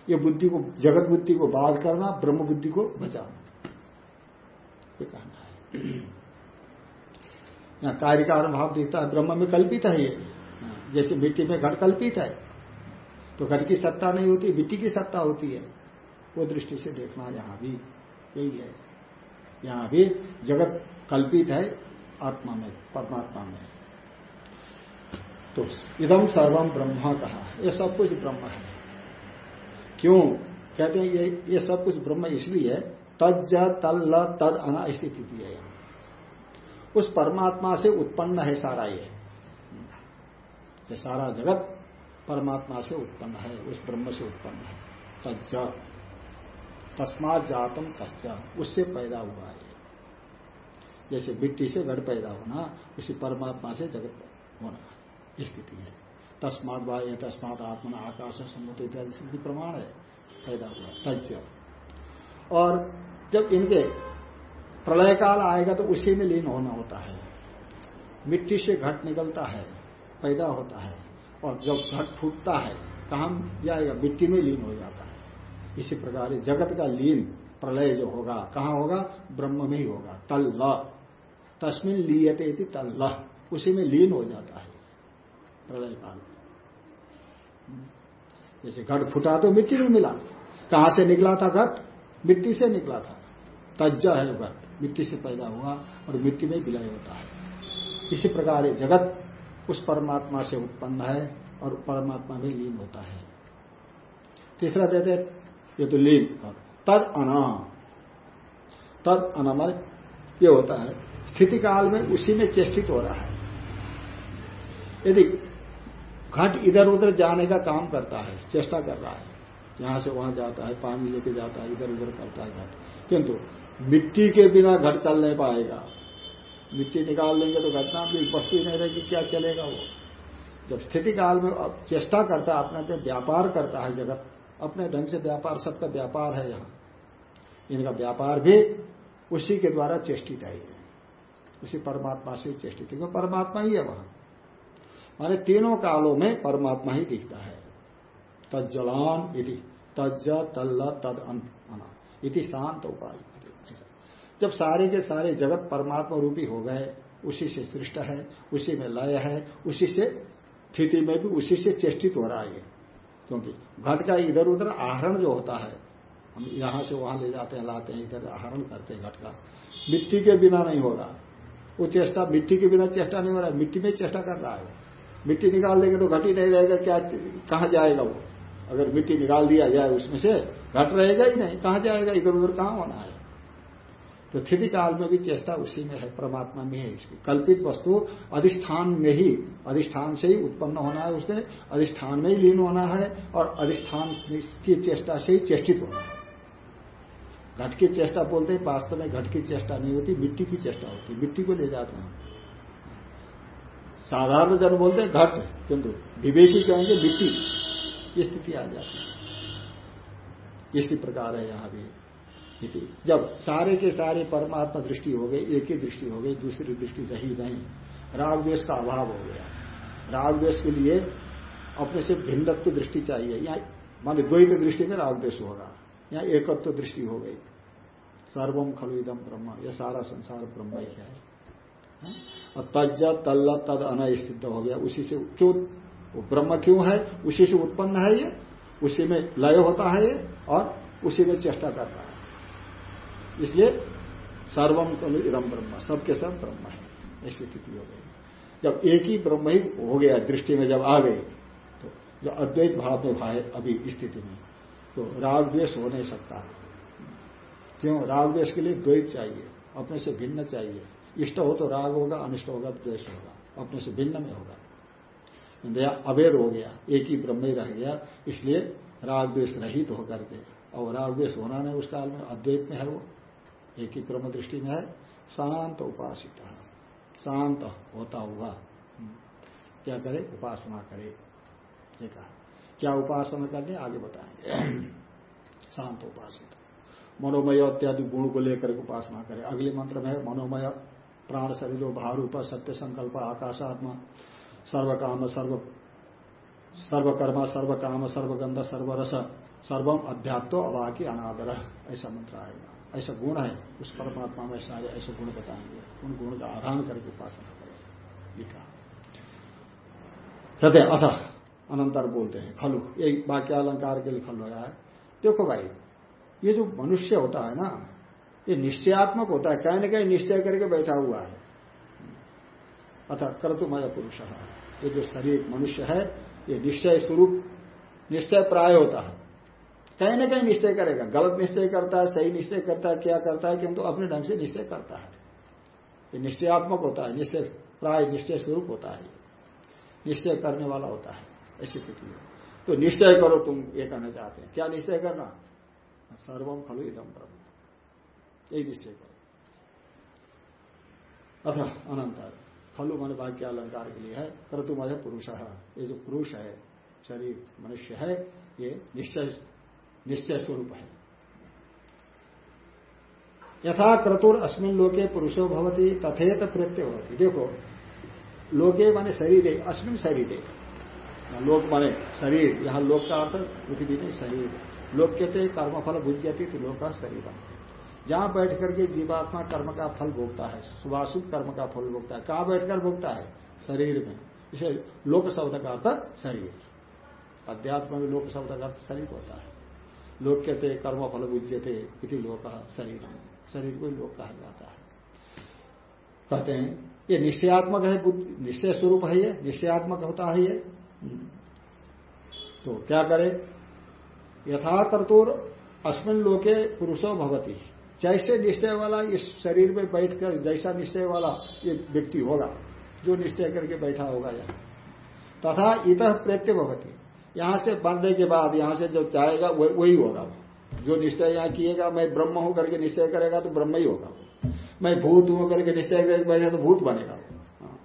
ये बुद्धि को, जगत बुद्धि को बाध करना, ब्रह्म बुद्धि को बचाना। ये कहना है। यहाँ कार्य कारण भाव दिखता है, ब्रह्म में कल्पित है ये। जैसे मिट्टी में घट कल्पित है तो घट की सत्ता नहीं होती, मिट्टी की सत्ता होती है। वो दृष्टि से देखना यहाँ भी यही है। यहाँ भी जगत कल्पित है आत्मा में, परमात्मा में। तो इदम सर्वम ब्रह्मा कहा। यह सब कुछ ब्रह्म है। क्यों? कहते हैं ये ये सब कुछ ब्रह्म इसलिए है तज तल ल, तद अना स्थिति है उस परमात्मा से उत्पन्न है सारा ये। ये सारा जगत परमात्मा से उत्पन्न है, उस ब्रह्म से उत्पन्न है। तज तस्मात जातम तस्जा उससे पैदा हुआ है। जैसे मिट्टी से घट पैदा होना, उसी परमात्मा से जगत होना स्थिति है। तस्मात वा तस्मात आत्मा आकाश सम्मत इत्यादि प्रमाण है। पैदा हुआ तज्य और जब इनके प्रलय काल आएगा तो उसी में लीन होना होता है। मिट्टी से घट निकलता है, पैदा होता है। और जब घट फूटता है, कहा जाएगा मिट्टी में लीन हो जाता है। इसी प्रकार जगत का लीन प्रलय जो होगा, कहाँ होगा? ब्रह्म में ही होगा। तल्ल। तस्मिन लीयते तल्ल। उसी में लीन हो जाता है प्रलय काल। जैसे घट फूटा तो मिट्टी में मिला। कहाँ से निकला था घट? मिट्टी से निकला था। तज्जा है घट। मिट्टी से पैदा हुआ और मिट्टी में विलय होता है। इसी प्रकार जगत उस परमात्मा से उत्पन्न है और परमात्मा में लीन होता है। तीसरा देते ये तो लीन तद अना। तद अनामय ये होता है, स्थिति काल में उसी में चेष्टित हो रहा है। यदि घट इधर उधर जाने का काम करता है, चेष्टा कर रहा है, यहाँ से वहाँ जाता है, पानी लेके जाता है, इधर उधर करता है घट। किंतु मिट्टी के बिना घट चल नहीं पाएगा। मिट्टी निकाल लेंगे तो घटना भी वस्तु नहीं रहेगी, क्या चलेगा वो? जब स्थिति काल में चेष्टा करता है, अपने व्यापार करता है जगत अपने ढंग से व्यापार सबका व्यापार है यहाँ। इनका व्यापार भी उसी के द्वारा चेष्टित है उसी परमात्मा से चेष्टित है परमात्मा ही है वहाँ। माने तीनों कालों में परमात्मा ही दिखता है। तज्जलान यदि तज तल्ल, तद, अना इति शांत उपाय। जब सारे के सारे जगत परमात्मा रूपी हो गए, उसी से सृष्ट है, उसी में लय है, उसी से स्थिति में भी उसी से चेष्टित हो रहा है क्योंकि घट का इधर उधर आहरण जो होता है, हम यहाँ से वहाँ ले जाते हैं, लाते हैं, इधर आहरण करते हैं घट का। मिट्टी के बिना नहीं होगा वो चेष्टा, मिट्टी के बिना चेष्टा नहीं हो रहा है मिट्टी में चेष्टा कर रहा है। मिट्टी निकाल देंगे तो घट ही नहीं रहेगा, क्या, कहाँ जाएगा वो? अगर मिट्टी निकाल दिया जाए उसमें से, घट रहेगा ही नहीं, कहाँ जाएगा, इधर उधर कहाँ होना है? तो स्थिति काल में भी चेष्टा उसी में है, परमात्मा में है इसकी। कल्पित वस्तु अधिष्ठान में ही, अधिष्ठान से ही उत्पन्न होना है उसने अधिष्ठान में ही लीन होना है और अधिष्ठान की चेष्टा से ही चेष्टित होना है। घट की चेष्टा बोलते हैं, वास्तव में घट की चेष्टा नहीं होती, मिट्टी की चेष्टा होती मिट्टी को ले जाते हैं। साधारण जन बोलते हैं घट, किंतु विवेकी कहेंगे मिट्टी की स्थिति आ जाती है। इसी प्रकार है यहाँ भी। जब सारे के सारे परमात्मा दृष्टि हो गई एक ही दृष्टि हो गई, दूसरी दृष्टि रही नहीं। राग द्वेष का अभाव हो गया। राग द्वेष के लिए अपने से भिन्नत्व दृष्टि चाहिए। यहाँ मान द्वैत दृष्टि में राग द्वेष होगा। यहाँ एकत्व दृष्टि हो गई। सर्वम खलु इदम ब्रह्म। यह सारा संसार ब्रह्म ही है। और तज तल्ल, तद अनय सिद्ध हो गया। उसी से क्यों? ब्रह्म क्यों है? उसी से उत्पन्न है ये? उसी में लय होता है ये? और उसी में चेष्टा करता है। इसलिए सर्वम कलु इदम ब्रह्म, सबके सब ब्रह्म है। ऐसी स्थिति हो गई। जब एक ही ब्रह्म ही हो गया, दृष्टि में जब आ गए तो जो अद्वैत भाव में भाई अभी स्थिति में। तो राग द्वेष हो नहीं सकता। क्यों? राग द्वेष के लिए द्वैत चाहिए, अपने से भिन्न चाहिए। इष्ट हो तो राग होगा, अनिष्ट होगा द्वेष होगा, अपने से भिन्न में होगा। अवेर हो गया, एक ही ब्रह्म ही रह गया, इसलिए राग द्वेष रहित तो होकर के। और राग द्वेष होना नहीं उस काल में, अद्वैत में है वो। एक ही ब्रह्म दृष्टि में है, शांत उपासित शांत होता हुआ क्या करे? उपासना करे। ये कहा। क्या उपासना करने आगे बताएँगे। शांत उपासित। मनोमय इत्यादि गुण को लेकर उपासना करे। अगले मंत्र में है, मनोमय, प्राण शरीर भारूप सत्य संकल्प आकाशात्मा। सर्व काम सर्व, सर्वकर्मा सर्व काम सर्वगंध, सर्वरस, सर्वम अध्यात्म अवाकी अनादर। ऐसा मंत्र आएगा। ऐसा गुण है, उस परमात्मा में सारे ऐसे गुण बताएँगे। उन गुण का आधान करके उपासना करें लिखा कहते अथ, अनंतर बोलते हैं, खलु। ये वाक्य अलंकार के लिए खल लगा है। देखो भाई, ये जो मनुष्य होता है ना, ये निश्चयात्मक होता है, कहीं ना कहीं निश्चय करके बैठा हुआ है। अतः कर्तुमय पुरुष। ये जो शरीर मनुष्य है, ये निश्चय स्वरूप, निश्चय प्राय होता है। कहीं ना कहीं निश्चय करेगा। गलत निश्चय करता है, सही निश्चय करता है, क्या करता है, किंतु अपने ढंग से निश्चय करता है। ये निश्चयात्मक होता है, निश्चय प्राय निश्चय स्वरूप होता है। निश्चय करने वाला होता है, ऐसी स्थिति तो निश्चय करो तुम, ये करना चाहते हैं। क्या निश्चय करना? सर्वम खलु इदम ब्रह्म यही निश्चय करो। अथ अनंतर, खलु मन वाक्य अलंकार के लिए है क्रतुमय पुरुष। ये जो पुरुष है, शरीर, मनुष्य है, ये निश्चय निश्चय स्वरूप है। यथा क्रतुर अस्मिन लोके पुरुषो भवती, तथेत प्रत्यय होती। देखो, लोके माने शरीर है अस्मिन शरीर। है लोक माने शरीर, यहाँ लोक का अर्थ पृथ्वी नहीं, शरीर। लोक कहते कर्मफल बुझती तो लोक का शरीर। जहाँ बैठ करके जीवात्मा कर्म का फल भोगता है सुभाषुभ कर्म का फल भोगता है, कहाँ बैठकर भोगता है? शरीर में। इसे लोक शब्द का अर्थ शरीर। अध्यात्म में लोक शब्द का अर्थ शरीर होता है। लोक कहते कर्म फल बुझते इति लोक शरीर शरीर को लोक कहा जाता है। कहते हैं, ये निश्चयात्मक है निश्चय स्वरूप है ये, निश्चयात्मक होता है ये। तो क्या करे? यथा कर्तुर अस्मिन लोके पुरुषो भवती। जैसे निश्चय वाला इस शरीर में बैठकर, जैसा निश्चय वाला ये व्यक्ति होगा, जो निश्चय करके बैठा होगा यहाँ तथा इत प्रत्यय भवती। यहाँ से बनने के बाद, यहाँ से जब जाएगा, वही होगा। जो निश्चय यहाँ किएगा, मैं ब्रह्म हूँ करके निश्चय करेगा तो ब्रह्म ही होगा। मैं भूत हूँ करके निश्चय करके बैठेगा तो भूत बनेगा। हाँ।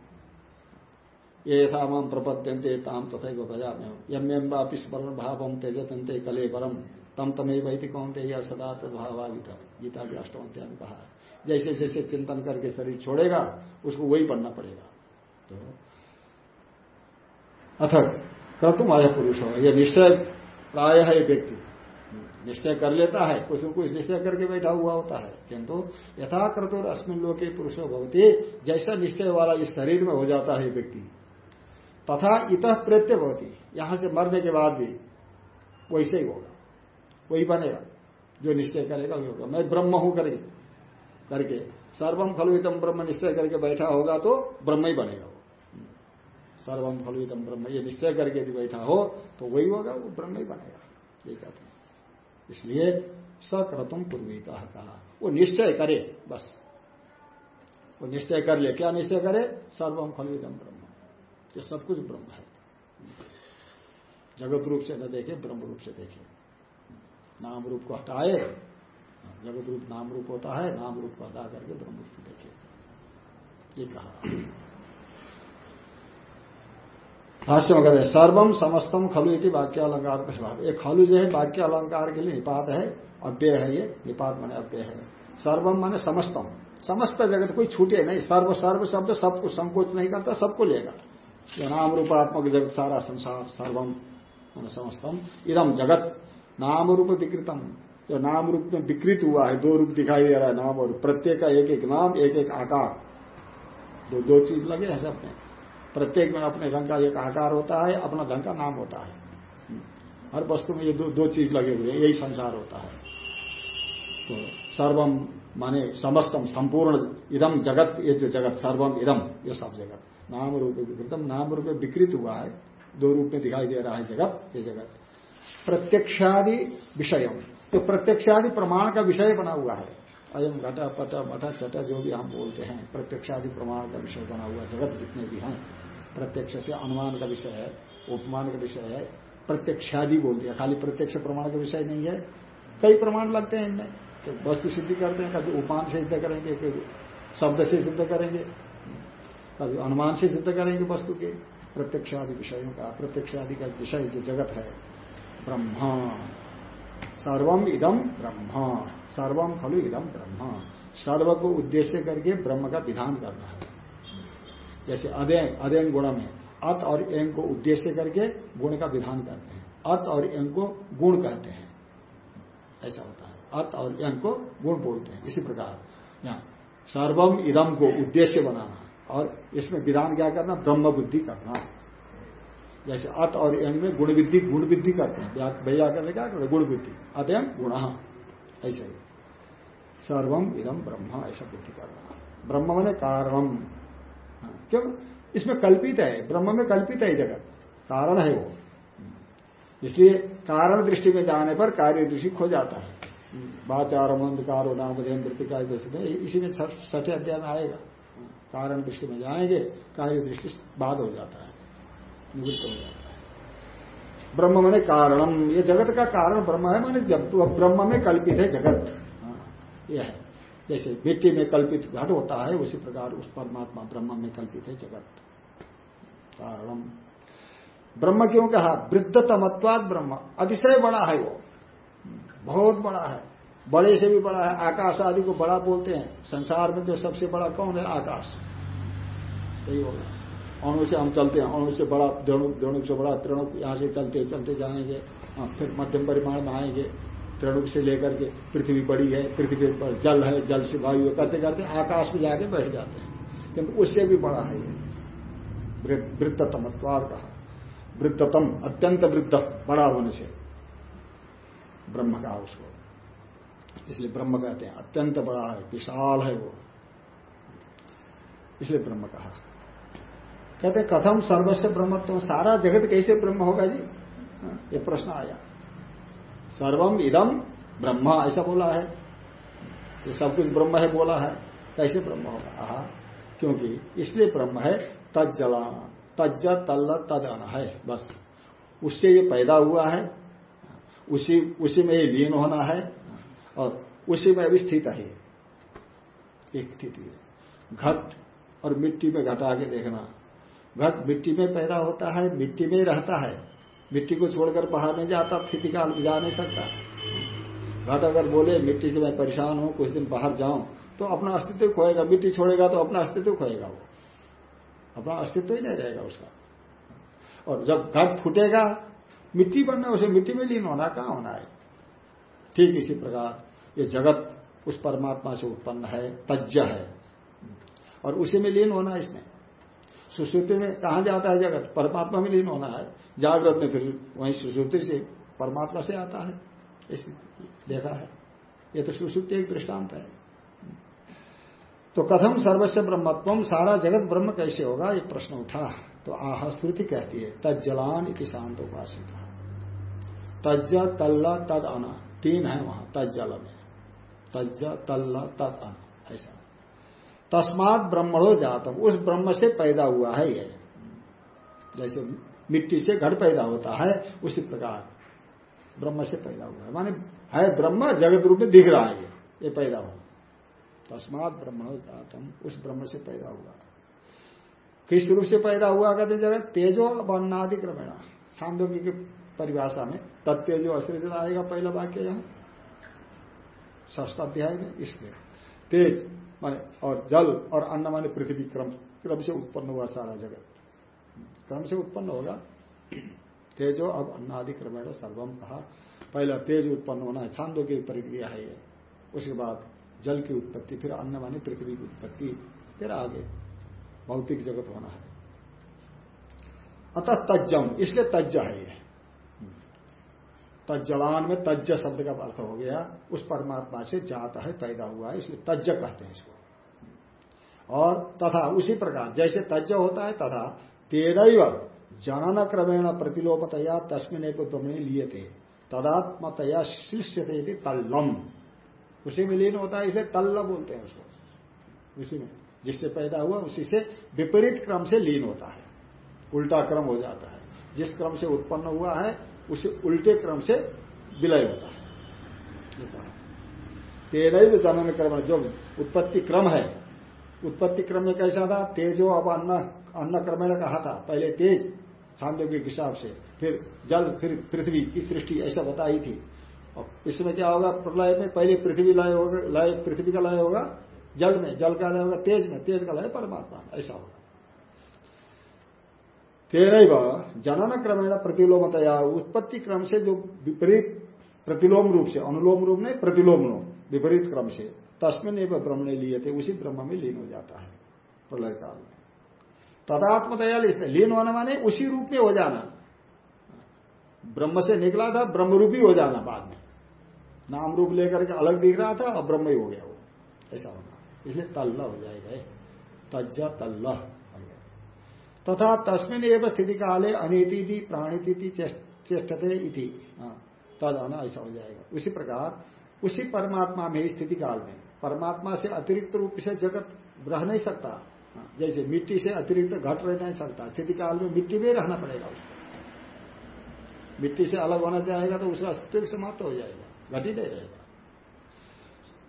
ये था मम प्रपद्यंते ताम तथा बजा में यम यम वापि स्मरण भावम तेजतंते कले परम तम तमे वैति कौन थे या सदा भावाविता गीता के अष्टम कहा जैसे जैसे चिंतन करके शरीर छोड़ेगा, उसको वही बनना पड़ेगा। तो अथ क्रतुम आय पुरुष। हो यह निश्चय प्राय है एक व्यक्ति। निश्चय कर लेता है, कुछ न कुछ निश्चय करके बैठा हुआ होता है। किंतु यथाकृत और अस्मिन लोके पुरुषो भवती, जैसा निश्चय वाला इस शरीर में हो जाता है व्यक्ति। तथा इत प्रत्यय होती यहाँ से मरने के बाद भी वैसे ही होगा। वही बनेगा। जो निश्चय करेगा, वही होगा। मैं ब्रह्म हूँ करके करके। सर्वम फलुतम ब्रह्म निश्चय करके बैठा होगा तो ब्रह्म ही बनेगा। सर्वम फलुतम ब्रह्म। ये निश्चय करके यदि बैठा हो तो वही होगा, वो ब्रह्म ही बनेगा। ये कहते हैं। इसलिए सक्रतुम पूर्वीत कहा। वो निश्चय करे, बस। वो निश्चय कर ले। क्या निश्चय करे? सर्वम फलुतम ब्रह्म। ये सब कुछ ब्रह्म है। जगत रूप से न देखे, ब्रह्म रूप से देखे। नाम रूप को हटाए, जगत रूप नाम रूप होता है, नाम रूप को हटा करके ब्रह्म रूप को देखे। ये कहा। भाष्य में कहते सर्वम समस्तम खलु इति वाक्य अलंकार का स्वभाव एक खलु जो है वाक्य अलंकार के लिए निपात है, अव्यय है ये, निपात माने अव्यय है। सर्वम माने समस्तम समस्त जगत कोई छूटे नहीं, सर्व सर्व शब्द सबको संकोच नहीं करता, सबको लेगा। जो नाम रूपात्मक जगत, सारा संसार सर्वम समस्तम इदम जगत, नाम रूप विकृतम। जो नाम रूप में विकृत हुआ है, दो रूप दिखाई दे रहा है, नाम और प्रत्येक का एक एक नाम, एक एक आकार। दो दो चीज़ लगे हैं सब में। प्रत्येक में अपने ढंग का एक आकार होता है, अपना ढंग का नाम होता है। हर वस्तु में ये दो दो चीज़ लगे हुए यही संसार होता है। तो सर्वम माने समस्तम, संपूर्ण, इदम जगत, ये जो जगत, सर्वम इदम, ये सब जगत। नाम रूप विकृतम, नाम रूप विकृत हुआ है। दो रूप में दिखाई दे रहा है जगत, ये जगत। प्रत्यक्षादि विषय तो प्रत्यक्षादि प्रमाण का विषय बना हुआ है। अयम घटा पटा मठा चटा जो भी हम बोलते हैं, प्रत्यक्षादि प्रमाण का विषय बना हुआ जगत जितने भी हैं। प्रत्यक्ष से अनुमान का विषय है, उपमान का विषय है, प्रत्यक्षादि बोलते हैं। खाली प्रत्यक्ष प्रमाण का विषय नहीं है। कई प्रमाण लगते हैं इनमें। तो वस्तु सिद्धि करते हैं, कभी उपमान से सिद्ध करेंगे, कभी शब्द से सिद्ध करेंगे, कभी अनुमान से सिद्ध करेंगे वस्तु के। प्रत्यक्षादि विषयों का, प्रत्यक्षादि का विषय जो जगत है, ब्रह्म। सर्वम इदम ब्रह्म। सर्वम खलु इदम ब्रह्म। सर्व को उद्देश्य करके ब्रह्म का विधान करना है। जैसे अदेन अदेन गुण में अत और एंग को उद्देश्य करके गुण का विधान करते हैं। अत और एंग को गुण कहते हैं। ऐसा होता है। अत और एंग को गुण बोलते हैं। इसी प्रकार। यहाँ, सर्वम इदम को उद्देश्य बनाना और इसमें विधान क्या करना? ब्रह्म बुद्धि करना। जैसे अत और यंग में गुण विद्धि गुण विद्धि करते हैं। व्याकरण में क्या? करते गुण विद्धि। अतयम गुण। ऐसे। सर्वम इदम ब्रह्म, ऐसा बुद्धि करना। ब्रह्म मैंने कारणम क्यों? इसमें कल्पित है ब्रह्म में कल्पित है जगत। कारण है वो। इसलिए कारण दृष्टि में जाने पर कार्य दृष्टि खो जाता है। बाचार अंधकारो नाम वृत्तिका जैसे इसी में छठे अध्याय में आएगा। कारण दृष्टि में जाएँगे कार्य दृष्टि बाद हो जाता है। निवृत्त हो जाता है। ब्रह्म मैंने कारणम। ये जगत का कारण ब्रह्म है माने जब ब्रह्म में कल्पित है जगत। हाँ, यह है। जैसे मिट्टी में कल्पित घट होता है उसी प्रकार उस परमात्मा ब्रह्म में कल्पित है जगत। कारणम ब्रह्म क्यों कहा? वृद्ध तमत्वाद ब्रह्म। अतिशय बड़ा है वो। बहुत बड़ा है। बड़े से भी बड़ा है। आकाश आदि को बड़ा बोलते हैं। संसार में जो सबसे बड़ा कौन है? आकाश। यही होगा अणु से हम चलते हैं। अणु से बड़ा दणुक दणुक से बड़ा त्रिणुक यहाँ से चलते चलते जाएँगे। हाँ, फिर मध्यम परिमाण में आएँगे। त्रिणुक से लेकर के पृथ्वी बड़ी है, पृथ्वी पर जल है, जल से वायु करते करते आकाश में जाके बैठ जाते हैं। किंतु उससे भी बड़ा है ये। वृद्धतमत्वाद कहा। वृद्धतम अत्यंत वृद्ध बड़ा होने से। ब्रह्म का उसको। इसलिए ब्रह्म कहते हैं, अत्यंत बड़ा है, विशाल है वो। इसलिए ब्रह्म कहा। कहते कथम सर्वस्व ब्रह्मत्व, सारा जगत कैसे ब्रह्म होगा जी? ये प्रश्न आया। सर्वम इदम ब्रह्म, ऐसा बोला है। ये सब कुछ ब्रह्म है बोला है। कैसे ब्रह्म होगा? आहा, क्योंकि इसलिए ब्रह्म है, तज्जला, तज्ज, तल्ल तद है, बस। उससे ये पैदा हुआ है, उसी उसी में ये लीन होना है, और उसी में अभी स्थित है। एक स्थिति है। घट और मिट्टी में घटा के देखना। घट मिट्टी में पैदा होता है, मिट्टी में रहता है। मिट्टी को छोड़कर बाहर नहीं जाता स्थिति का जा नहीं सकता। घट अगर बोले, मिट्टी से मैं परेशान हूँ, कुछ दिन बाहर जाऊँ तो अपना अस्तित्व खोएगा। मिट्टी छोड़ेगा तो अपना अस्तित्व खोएगा वो। अपना अस्तित्व ही नहीं रहेगा उसका। और जब घट फूटेगा, मिट्टी बनना उसे मिट्टी में लीन होना, कहाँ होना है? ठीक इसी प्रकार, ये जगत उस परमात्मा से उत्पन्न है तज्ज है। और उसी में लीन होना इसने। सुश्रुति में कहा जाता है जगत? परमात्मा में लीन होना है। जागृत में फिर वहीं सुश्रुति से परमात्मा से आता है। इस देखा है। ये तो सुश्रुति एक दृष्टांत है। तो कथम सर्वस्व ब्रह्मत्व, सारा जगत ब्रह्म कैसे होगा? ये प्रश्न उठा। तो आह, श्रुति कहती है, तज्जलान इति शांत उपासित। तज्ज, तल्ला, तद, अना। तीन है वहाँ, तज्जल में। तज्ज, तल्ला, तद, अना। ऐसा। तस्मात ब्रह्मणो जातम। उस ब्रह्म से पैदा हुआ है ये। जैसे मिट्टी से घट पैदा होता है, उसी प्रकार ब्रह्म से पैदा हुआ है। माने है ब्रह्म, जगत रूप में दिख रहा है ये। पैदा हुआ। तस्मात ब्रह्मणो जातम। उस ब्रह्म से पैदा हुआ। किस रूप से पैदा हुआ कहते जगत? तेजो वर्णादि क्रमेण छांदोगी की परिभाषा में तत्तेजो असृजन आएगा पहला वाक्य यहाँ। ष्टाध्याय में इसलिए। तेज माने, और जल और अन्न माने पृथ्वी क्रम क्रम से उत्पन्न हुआ सारा जगत। क्रम से उत्पन्न होगा। तेजो, अब अन्नादि क्रमेण सर्वम कहा पहला तेज उत्पन्न होना छांदो की प्रक्रिया है ये। उसके बाद जल की उत्पत्ति, फिर अन्न माने पृथ्वी की उत्पत्ति। फिर आगे भौतिक जगत होना है। अतः तज्जम, इसलिए तज्ज है तज्जलान में तज्ज शब्द का अर्थ हो गया, उस परमात्मा से जात है, पैदा हुआ है, इसलिए तज्ज कहते हैं इसको। और तथा उसी प्रकार, जैसे तज्ज होता है, तथा तेरव जनन क्रमेण प्रतिलोपतया तस्मिन एक ब्रह्मणे लिए थे, तदात्मतया शिष्य थे तल्लम। उसी में लीन होता है इसलिए तल्ल बोलते हैं उसको। उसी में, जिससे पैदा हुआ, उसी से विपरीत क्रम से लीन होता है। उल्टा क्रम हो जाता है। जिस क्रम से उत्पन्न हुआ है उसे उल्टे क्रम से विलय होता है। तेरह जनन क्रम, जो उत्पत्ति क्रम है, उत्पत्ति क्रम में कैसा था? तेजो अब अन्न अन्न क्रमेण कहा था। पहले तेज छांदों के हिसाब से, फिर जल, फिर पृथ्वी की सृष्टि, ऐसा बताई थी। और इसमें क्या होगा? प्रलय में पहले पृथ्वी लय होगा, लय, पृथ्वी का लय होगा, जल में, जल का लय होगा, तेज में, तेज का लय परमात्मा ऐसा होगा। तेरह जनन क्रमेण प्रतिलोमतया उत्पत्ति क्रम से जो विपरीत प्रतिलोम रूप से, अनुलोम रूप नहीं, प्रतिलोम रूप, विपरीत क्रम से। तस्मिन एवं ब्रह्म ने लिए थे उसी ब्रह्म में लीन हो जाता है प्रलय काल में। तदात्मतया लीन होना माने उसी रूप में हो जाना। ब्रह्म से निकला था ब्रह्म रूपी हो जाना बाद में। नाम रूप लेकर के अलग दिख रहा था और ब्रह्म ही हो गया वो। ऐसा होना इसलिए तल्ला हो जाएगा तज्जा तल्ला। तथा तस्मिन एवं स्थिति काले अनिति प्राणिति चेष्टते इति। तद आना ऐसा हो जाएगा। उसी प्रकार, उसी परमात्मा में स्थिति काल में, परमात्मा से अतिरिक्त रूप से जगत रह नहीं सकता। जैसे मिट्टी से अतिरिक्त घट रह नहीं सकता। स्थिति काल में मिट्टी में रहना पड़ेगा उसको। मिट्टी से अलग होना चाहेगा तो उसका अस्तित्व समाप्त हो जाएगा, घट ही नहीं रहेगा।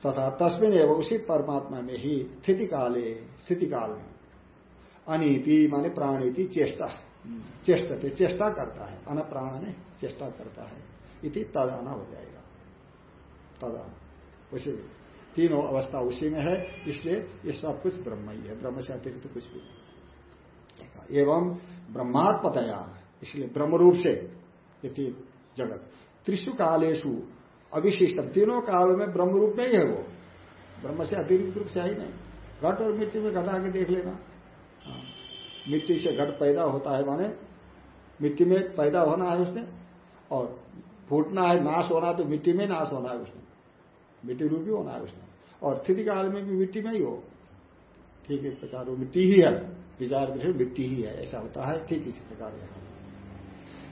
तथा तस्मिन एवं उसी परमात्मा में ही स्थिति काले स्थिति काल में अनिति माने प्राणीति चेष्टा। चेष्टते चेष्टा करता है। अन प्राण ने चेष्टा करता है। इति तदाना हो जाएगा। तदाना। उसी तीनों अवस्था उसी में है इसलिए ये सब कुछ ब्रह्म ही है। ब्रह्म से अतिरिक्त कुछ भी नहीं एवं ब्रह्मात्मतया इसलिए ब्रह्म रूप से ये जगत। त्रिशु कालेशु अविशिष्टम तीनों कालों में ब्रह्म रूप में ही है वो। ब्रह्म से अतिरिक्त रूप से ही नहीं। घट और मिट्टी में घटा के देख लेना। मिट्टी से घट पैदा होता है माने मिट्टी में पैदा होना है उसने और फूटना है, नाश होना तो मिट्टी में नाश होना है उसने। मिट्टी रूपी होना है उसने। और स्थिति काल में भी मिट्टी में ही हो। ठीक है प्रकार वो मिट्टी ही है। विचार दृष्टि मिट्टी ही है। ऐसा होता है। ठीक इसी प्रकार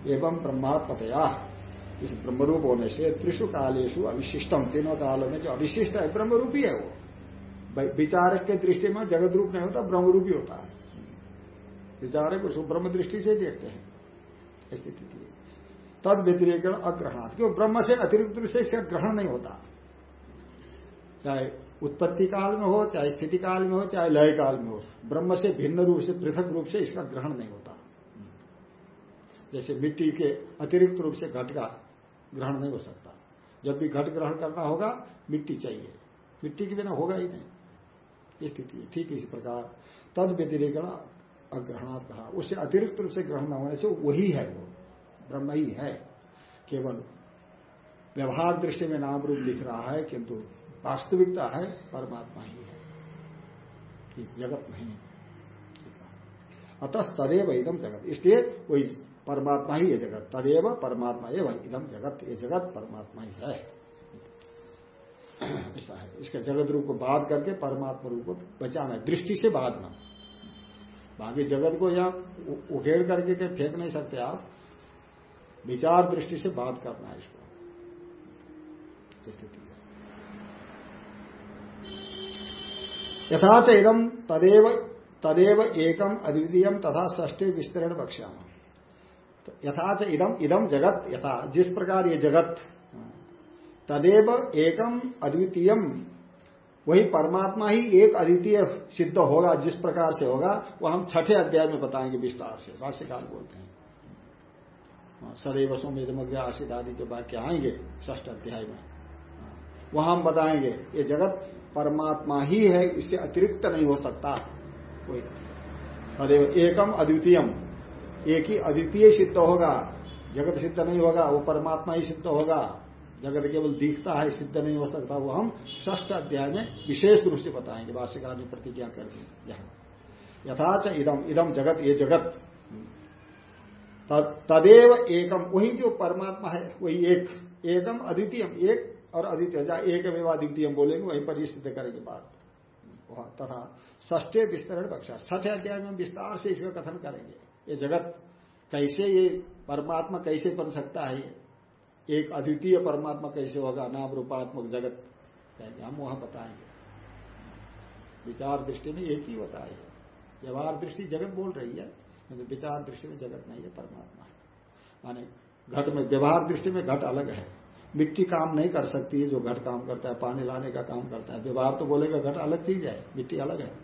एवं ब्रह्मात्मतया इस ब्रह्मरूप होने से त्रिशु कालेशु अविशिष्टम तीनों कालों में जो अविशिष्ट है, ब्रह्मरूपी है वो। विचारक के दृष्टि में जगत रूप नहीं होता, ब्रह्मरूपी होता है। विचारक उसको ब्रह्म दृष्टि से देखते हैं। स्थिति तद व्यतिरिक अग्रहणात्। क्यों? ब्रह्म से अतिरिक्त रूप से इसका ग्रहण नहीं होता। चाहे उत्पत्ति काल में हो, चाहे स्थिति काल में हो, चाहे लय काल में हो, ब्रह्म से भिन्न रूप से, पृथक रूप से इसका ग्रहण नहीं होता। जैसे मिट्टी के अतिरिक्त रूप से घट का ग्रहण नहीं हो सकता। जब भी घट ग्रहण करना होगा, मिट्टी चाहिए। मिट्टी के बिना होगा ही नहीं। स्थिति ठीक इसी प्रकार। तद व्यतिरिकण अग्रहणात् कहा उससे अतिरिक्त रूप से ग्रहण न होने से वही है वो ब्रह्म ही है केवल व्यवहार दृष्टि में नाम रूप दिख रहा है, किंतु वास्तविकता है, परमात्मा ही है। जगत नहीं अतः तदेव इदम जगत। इसलिए वही परमात्मा ही है जगत। तदेव परमात्मा एवं इदम जगत। ये जगत परमात्मा ही है। ऐसा है। इसके जगत रूप को बाध करके परमात्मा रूप को बचाना दृष्टि से बाधना बाकी जगत को यहाँ उखेड़ करके के फेंक नहीं सकते आप। विचार दृष्टि से बात करना है इसको। यथाच इदम तदेव तदेव एकम अद्वितीय तथा ष्टे विस्तरण बक्षा यथाच इदम इदम जगत, यथा, जिस प्रकार ये जगत तदेव एकम अद्वितीयम वही परमात्मा ही एक अद्वितीय सिद्ध होगा जिस प्रकार से होगा वो हम छठे अध्याय में बताएँगे विस्तार से। भाष्यकाल बोलते हैं। हाँ, सदैव सोमेद मध्य आशित आदि जो वाक्य आएँगे ष्ठ अध्याय में। हाँ, वहाँ हम बताएँगे ये जगत परमात्मा ही है इससे अतिरिक्त नहीं हो सकता। कोई सदैव एकम अद्वितीयम। एक ही अद्वितीय सिद्ध होगा जगत सिद्ध नहीं होगा वो परमात्मा ही सिद्ध होगा। जगत केवल दिखता है, सिद्ध नहीं हो सकता, वो हम ष्ठ अध्याय में विशेष रूप से बताएँगे। भाष्यकार ने प्रतिज्ञा कर दी, यहाँ। यथाच इदम इदम जगत, ये जगत। तदेव एकम, वही जो परमात्मा है, वही एक। एकम अद्वितीयम, एक और अद्वितीय। जहाँ एक अद्वितीय बोलेंगे, वहीं पर सिद्ध करेंगे बात। तथा ष्ठे विस्तरण कक्षा छठे अध्याय में विस्तार से इसका कथन करेंगे। ये जगत, कैसे ये परमात्मा कैसे बन सकता है ये एक अद्वितीय परमात्मा कैसे होगा? नाम रूपात्मक जगत कहेंगे। हम वहाँ बताएँगे। विचार दृष्टि में एक ही होता है। व्यवहार दृष्टि जगत बोल रही है किंतु विचार दृष्टि में जगत नहीं है, परमात्मा है। माने घट में, व्यवहार दृष्टि में घट अलग है। मिट्टी काम नहीं कर सकती है, जो घट काम करता है, पानी लाने का काम करता है। व्यवहार तो बोलेगा, घट अलग चीज़ है, मिट्टी अलग है।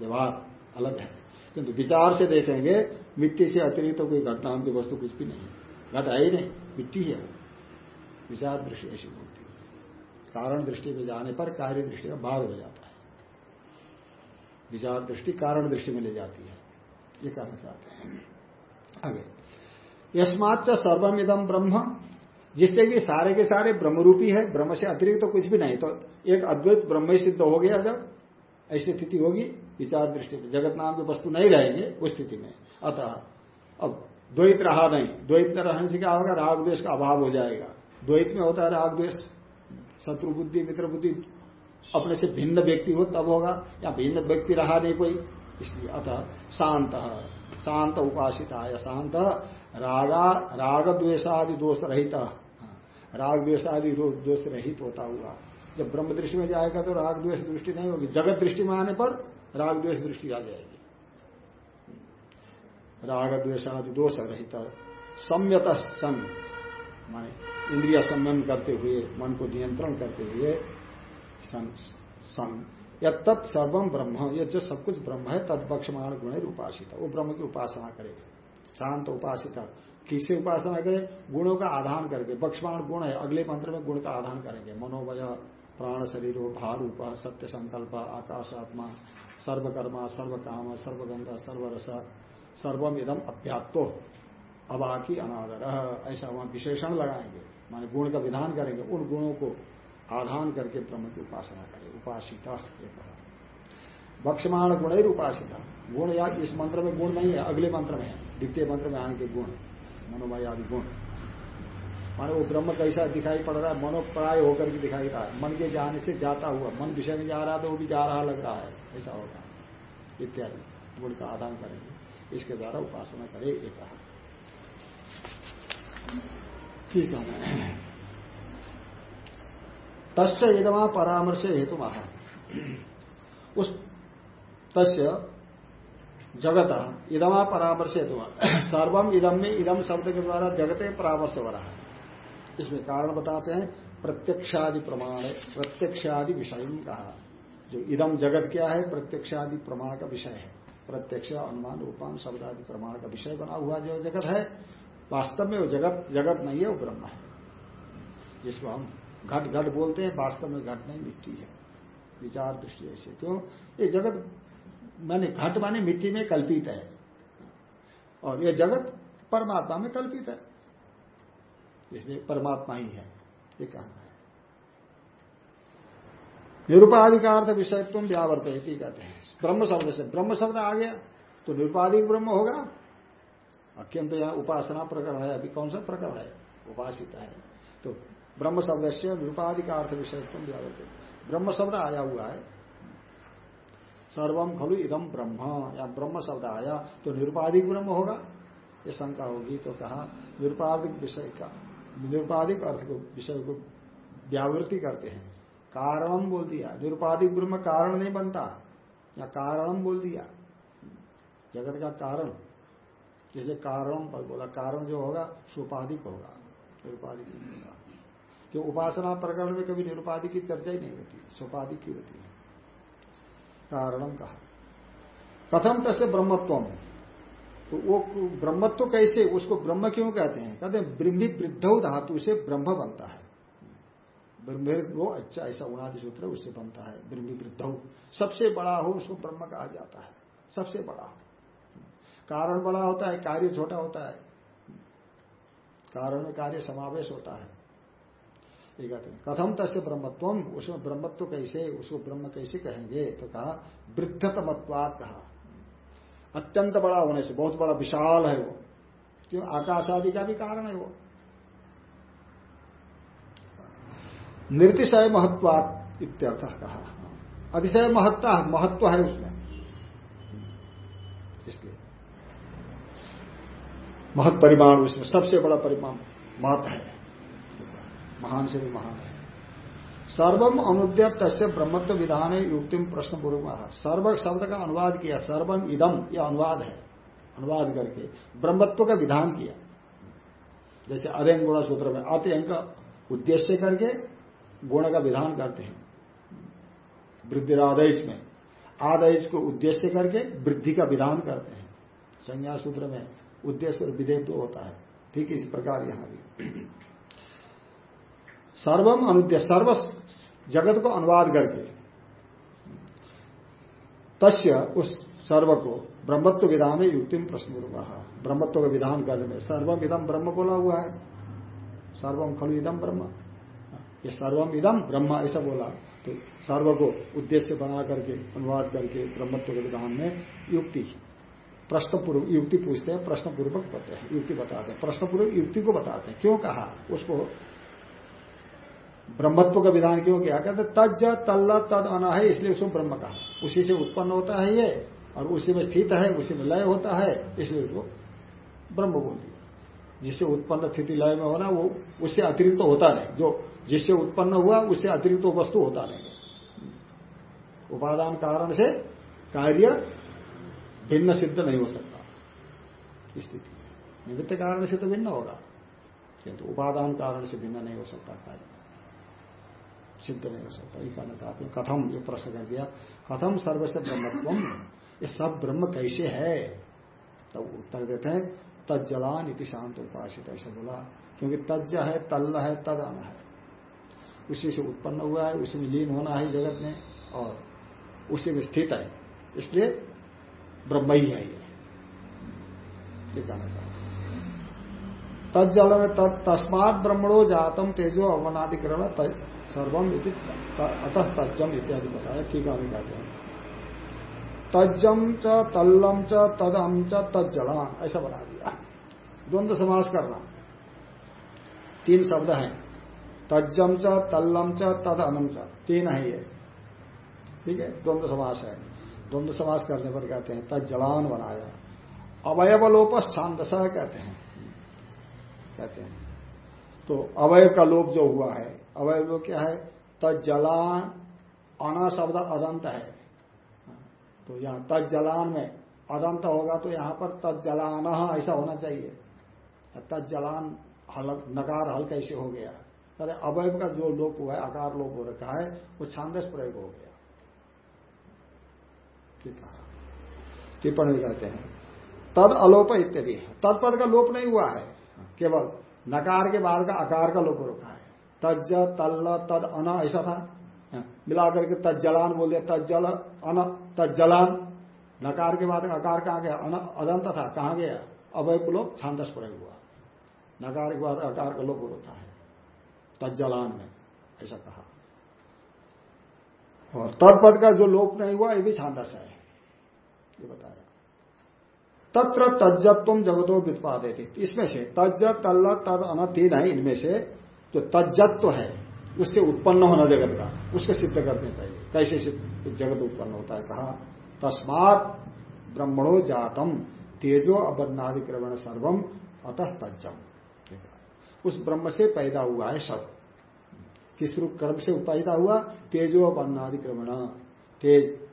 व्यवहार अलग है। किंतु विचार से देखेंगे, मिट्टी से अतिरिक्त तो कोई घट नाम की वस्तु कुछ भी नहीं। घट है ही नहीं। मिट्टी है विचार दृष्टि ऐसी बोलती है। कारण दृष्टि में जाने पर कार्य दृष्टि में भाग हो जाता है। विचार दृष्टि कारण दृष्टि में ले जाती है। ये कहना चाहते हैं। आगे। यस्माच सर्वम इदम ब्रह्म, जिससे कि सारे के सारे ब्रह्मरूपी है, ब्रह्म से अतिरिक्त तो कुछ भी नहीं। तो एक अद्वैत ब्रह्म ही सिद्ध हो गया जब, ऐसी स्थिति होगी, विचार दृष्टि में। जगत नाम की वस्तु नहीं रहेंगे उस स्थिति में। अतः, अब द्वैत रहा नहीं। द्वैत में रहने से क्या होगा? राग द्वेष का अभाव हो जाएगा। द्वैत में होता है राग द्वेष। शत्रु बुद्धि, मित्र बुद्धि अपने से भिन्न व्यक्ति हो, तब होगा। या भिन्न व्यक्ति रहा नहीं कोई, इसलिए अतः शांत शांत उपासित या शांत। रागा, राग द्वेषादि दोष रहित। राग द्वेषादि दोष रहित होता हुआ। जब ब्रह्म दृष्टि में जाएगा तो राग द्वेष दृष्टि नहीं होगी। जगत दृष्टि में आने पर राग द्वेष दृष्टि आ जाएगी। राग द्वेषादि दोष रहित सम्यत सन, माने इंद्रिया संयम करते हुए, मन को नियंत्रण करते हुए सन या तत् सर्वम ब्रह्म, ये जो सब कुछ ब्रह्म है, तद बक्षमाण गुण उपासित वो ब्रह्म की उपासना करे शांत उपासित। किसे उपासना करे? गुणों का आधान करके। बक्षमाण गुण है। अगले मंत्र में गुण का आधान करेंगे। मनोवय प्राण शरीर भार रूप सत्य संकल्प, आकाश आत्मा, सर्वकर्मा, सर्वकाम, सर्वगंधा, सर्वरस सर्वम इदम अव्याप्तो अबाकी अनादर। ऐसा वहाँ विशेषण लगाएँगे। माने गुण का विधान करेंगे। उन गुणों को आधान करके ब्रह्म की उपासना करें। उपासिता बक्षमाण गुण ही उपासिता। गुण या इस मंत्र में गुण नहीं है। अगले मंत्र में है। द्वितीय मंत्र में आएँगे गुण। मनोमय आदि गुण। माने वो ब्रह्म कैसा दिखाई पड़ रहा है। मनोप्राय होकर के दिखाई रहा है। मन के जाने से जाता हुआ। मन विषय में जा रहा है तो वो भी जा रहा लग रहा है। ऐसा होगा। इत्यादि। गुण का आदान करेंगे। इसके द्वारा उपासना करे, ये कहा। ठीक है। तस् इदमा परामर्श हेतु महा उस तस्य जगत इदमा परामर्श हेतु सर्वम इदम में इदम शब्द के द्वारा जगते परामर्श हो रहा है। इसमें कारण बताते हैं, प्रत्यक्षादि प्रमाण, प्रत्यक्षादि विषय कहा। जो इदम जगत क्या है, प्रत्यक्षादि प्रमाण का विषय है। प्रत्यक्ष अनुमान रूपान शब्द आदि प्रमाण का विषय बना हुआ जो जगत है, वास्तव में वो जगत जगत नहीं है, वो ब्रह्म है। जिसको हम घट घट बोलते हैं, वास्तव में घट नहीं, मिट्टी है। विचार दृष्टि ऐसे। क्यों? ये जगत माने घट माने मिट्टी में कल्पित है। और ये जगत परमात्मा में कल्पित है। इसमें परमात्मा ही है, ये कहना है। निरुपाधिकार्थ विषय तुम व्यावर्त कहते हैं। ब्रह्म शब्द से ब्रह्म शब्द आ गया तो निरुपाधिक ब्रह्म होगा। अत्यंत यहाँ उपासना प्रकरण है, अभी कौन सा प्रकरण है? उपासित है। तो ब्रह्म शब्द से निरुपाधिकार्थ विषय तुम व्यावर्त ब्रह्म शब्द आया हुआ है। सर्वम खलु इदम ब्रह्म। या ब्रह्म शब्द आया तो निरुपाधिक ब्रह्म होगा। ये शंका होगी तो कहा, निरुपाधिक विषय का, निरुपाधिक अर्थ को, विषय को व्यावृत्ति करते हैं। कारणम बोल दिया। निरुपाधिक ब्रह्म कारण नहीं बनता। या कारणम बोल दिया। जगत का कारण। जैसे कारणम, पर बोला कारण जो होगा, सुपाधिक होगा। निरुपाधिक नहीं होगा। जो उपासना प्रकरण में कभी निरुपाधिक की चर्चा ही नहीं होती। सुपाधिक की होती है। कारणम कहा। कथम तसे ब्रह्मत्व तो वो ब्रह्मत्व कैसे? उसको ब्रह्म क्यों कहते हैं? कहते हैं, ब्रह्मी वृद्ध धातु से ब्रह्म बनता है। ब्रह्म वो अच्छा ऐसा उनादि सूत्र उससे बनता है। ब्रह्मी वृद्ध सबसे बड़ा हो, उसको ब्रह्म कहा जाता है। सबसे बड़ा हो। कारण बड़ा होता है, कार्य छोटा होता है। कारण में कार्य समावेश होता है। हैं, कथम तस्य ब्रह्मत्व, उसमें ब्रह्मत्व कैसे, उसको ब्रह्म कैसे कहेंगे? तो कहा वृद्धतमत्वाद कहा। अत्यंत बड़ा होने से, बहुत बड़ा विशाल है वो। क्यों? आकाश आदि का भी कारण है वो। निर्तिशय महत्वात इत्यर्थ कहा अतिशय महत्ता, महत्व है उसमें। इसलिए। महत परिमाण उसमें, सबसे बड़ा परिमाण महत है। महान से भी महान है। सर्वम अनुद्य तस्य ब्रह्मत्व विधान युक्ति प्रश्न पूर्व सर्व, शब्द का अनुवाद किया, सर्वम इदम यह अनुवाद है। अनुवाद करके ब्रह्मत्व का विधान किया। जैसे अध्ययन गुण सूत्र में अत्यंक उद्देश्य करके गुण का विधान करते हैं। वृद्धिरादेश में। आदेश को उद्देश्य करके वृद्धि का विधान करते हैं। संज्ञा सूत्र में उद्देश्य और विधेय तो होता है। ठीक इस प्रकार यहाँ भी। सर्वम अनुद्य सर्व जगत को अनुवाद करके तस्य उस सर्व को ब्रह्मत्व विधान में युक्ति प्रश्न ब्रह्मत्व का विधान करने में सर्वम इदम ब्रह्म बोला हुआ है। सर्वम खलु इदम ब्रह्म। ये सर्वम इदम ब्रह्म ऐसा बोला। तो सर्व को उद्देश्य बना करके, अनुवाद करके, ब्रह्मत्व के विधान में युक्ति। प्रश्न पूर्व युक्ति पूछते हैं प्रश्न पूर्वक बताते हैं, युक्ति बताते हैं। प्रश्न पूर्वक युक्ति को बताते हैं। क्यों कहा? उसको ब्रह्मत्व का विधान क्यों किया? कहते तज तल्ल, तद अना है इसलिए उसको ब्रह्म कहा। उसी से उत्पन्न होता है ये, और उसी में स्थित है, उसी में लय होता है, इसलिए उसको ब्रह्म बोल दिया जिससे उत्पन्न स्थिति लय में होना, वो उससे अतिरिक्त तो होता नहीं। जो जिससे उत्पन्न हुआ, उससे अतिरिक्त तो वस्तु होता नहीं। है उपादान कारण से कार्य भिन्न सिद्ध नहीं हो सकता। स्थिति निमित्त कारण से तो भिन्न होगा, किंतु उपादान कारण से भिन्न नहीं हो सकता कार्य। सिद्ध नहीं हो सकता। ये कहना चाहते हैं, कथम, ये प्रश्न कर दिया। कथम सर्वस्व ब्रह्मत्व ये सब ब्रह्म कैसे है? तब तो उत्तर देते हैं, तज्जलान इति शांत उपासित, ऐसा बोला। क्योंकि तज है, तल्ल है, तद अन है। उसी से उत्पन्न हुआ है, उसी में लीन होना है जगत में, और उसी में स्थित है। इसलिए ब्रह्म ही है ये। कहना चाहते तज्जल में तस्मात ब्रह्मणो जातम तेजो अवनाधिकरण सर्वम अतः तज्जम इत्यादि बताया ठीक है कहते हैं। तज्जम च, तल्लम च तदम च तज्जलान ऐसा बना दिया। द्वंद्व समास करना। तीन शब्द हैं। तज्जम च तल्लम च तद अनम च। तीन है ये। ठीक है? द्वंद्व समास है। द्वंद्व समास करने पर कहते हैं, तज्जलान बनाया अवयवलोप छांदस कहते हैं। कहते हैं। तो अवयव का लोप जो हुआ है अवयव क्या है? तज्जलान, अना शब्द अदंत है। तो यहाँ तज्जलान में अदंत होगा तो यहाँ पर तज्जलान ऐसा होना चाहिए। तज्जलान हल, नकार हल कैसे हो गया? अरे अवयव का जो लोप हुआ है, आकार लोप हो रखा है, वो छांदस प्रयोग हो गया। टिप्पणी कहते हैं, तद अलोप इत्यादि। तत्पद का लोप नहीं हुआ है, केवल नकार के बाद का आकार का लोप रखा है। तज तल्ल, तद, अन, ऐसा था। मिलाकर के तज्जलान बोल दिया, तज्जल, अन, तज्जलान। नकार के बाद आकार कहाँ गया? अदंत था। कहाँ गया? अवय लोप छांदस प्रयोग हुआ। नकार के बाद अकार का लोप होता है। तज्जलान में ऐसा कहा। और तत्पद का जो लोप नहीं हुआ, ये भी छांदस है। ये बताया। तत्र तज्जत्व जगतो व्युत्पादे थी इसमें से तज्ज, तल्ल, तद अन तीन है। इनमें से जो तज्जत्व है, उससे उत्पन्न होना जगत का। उसके सिद्ध करने पहले। कैसे जगत उत्पन्न होता है, कहा। तस्मात ब्रह्मणो जातम, तेजो अबन्नादिक्रमण सर्वम, अतः तज्जम। उस ब्रह्म से पैदा हुआ है सब। किस रूप कर्म से पैदा हुआ? तेजो अन्नादिक्रमण तेज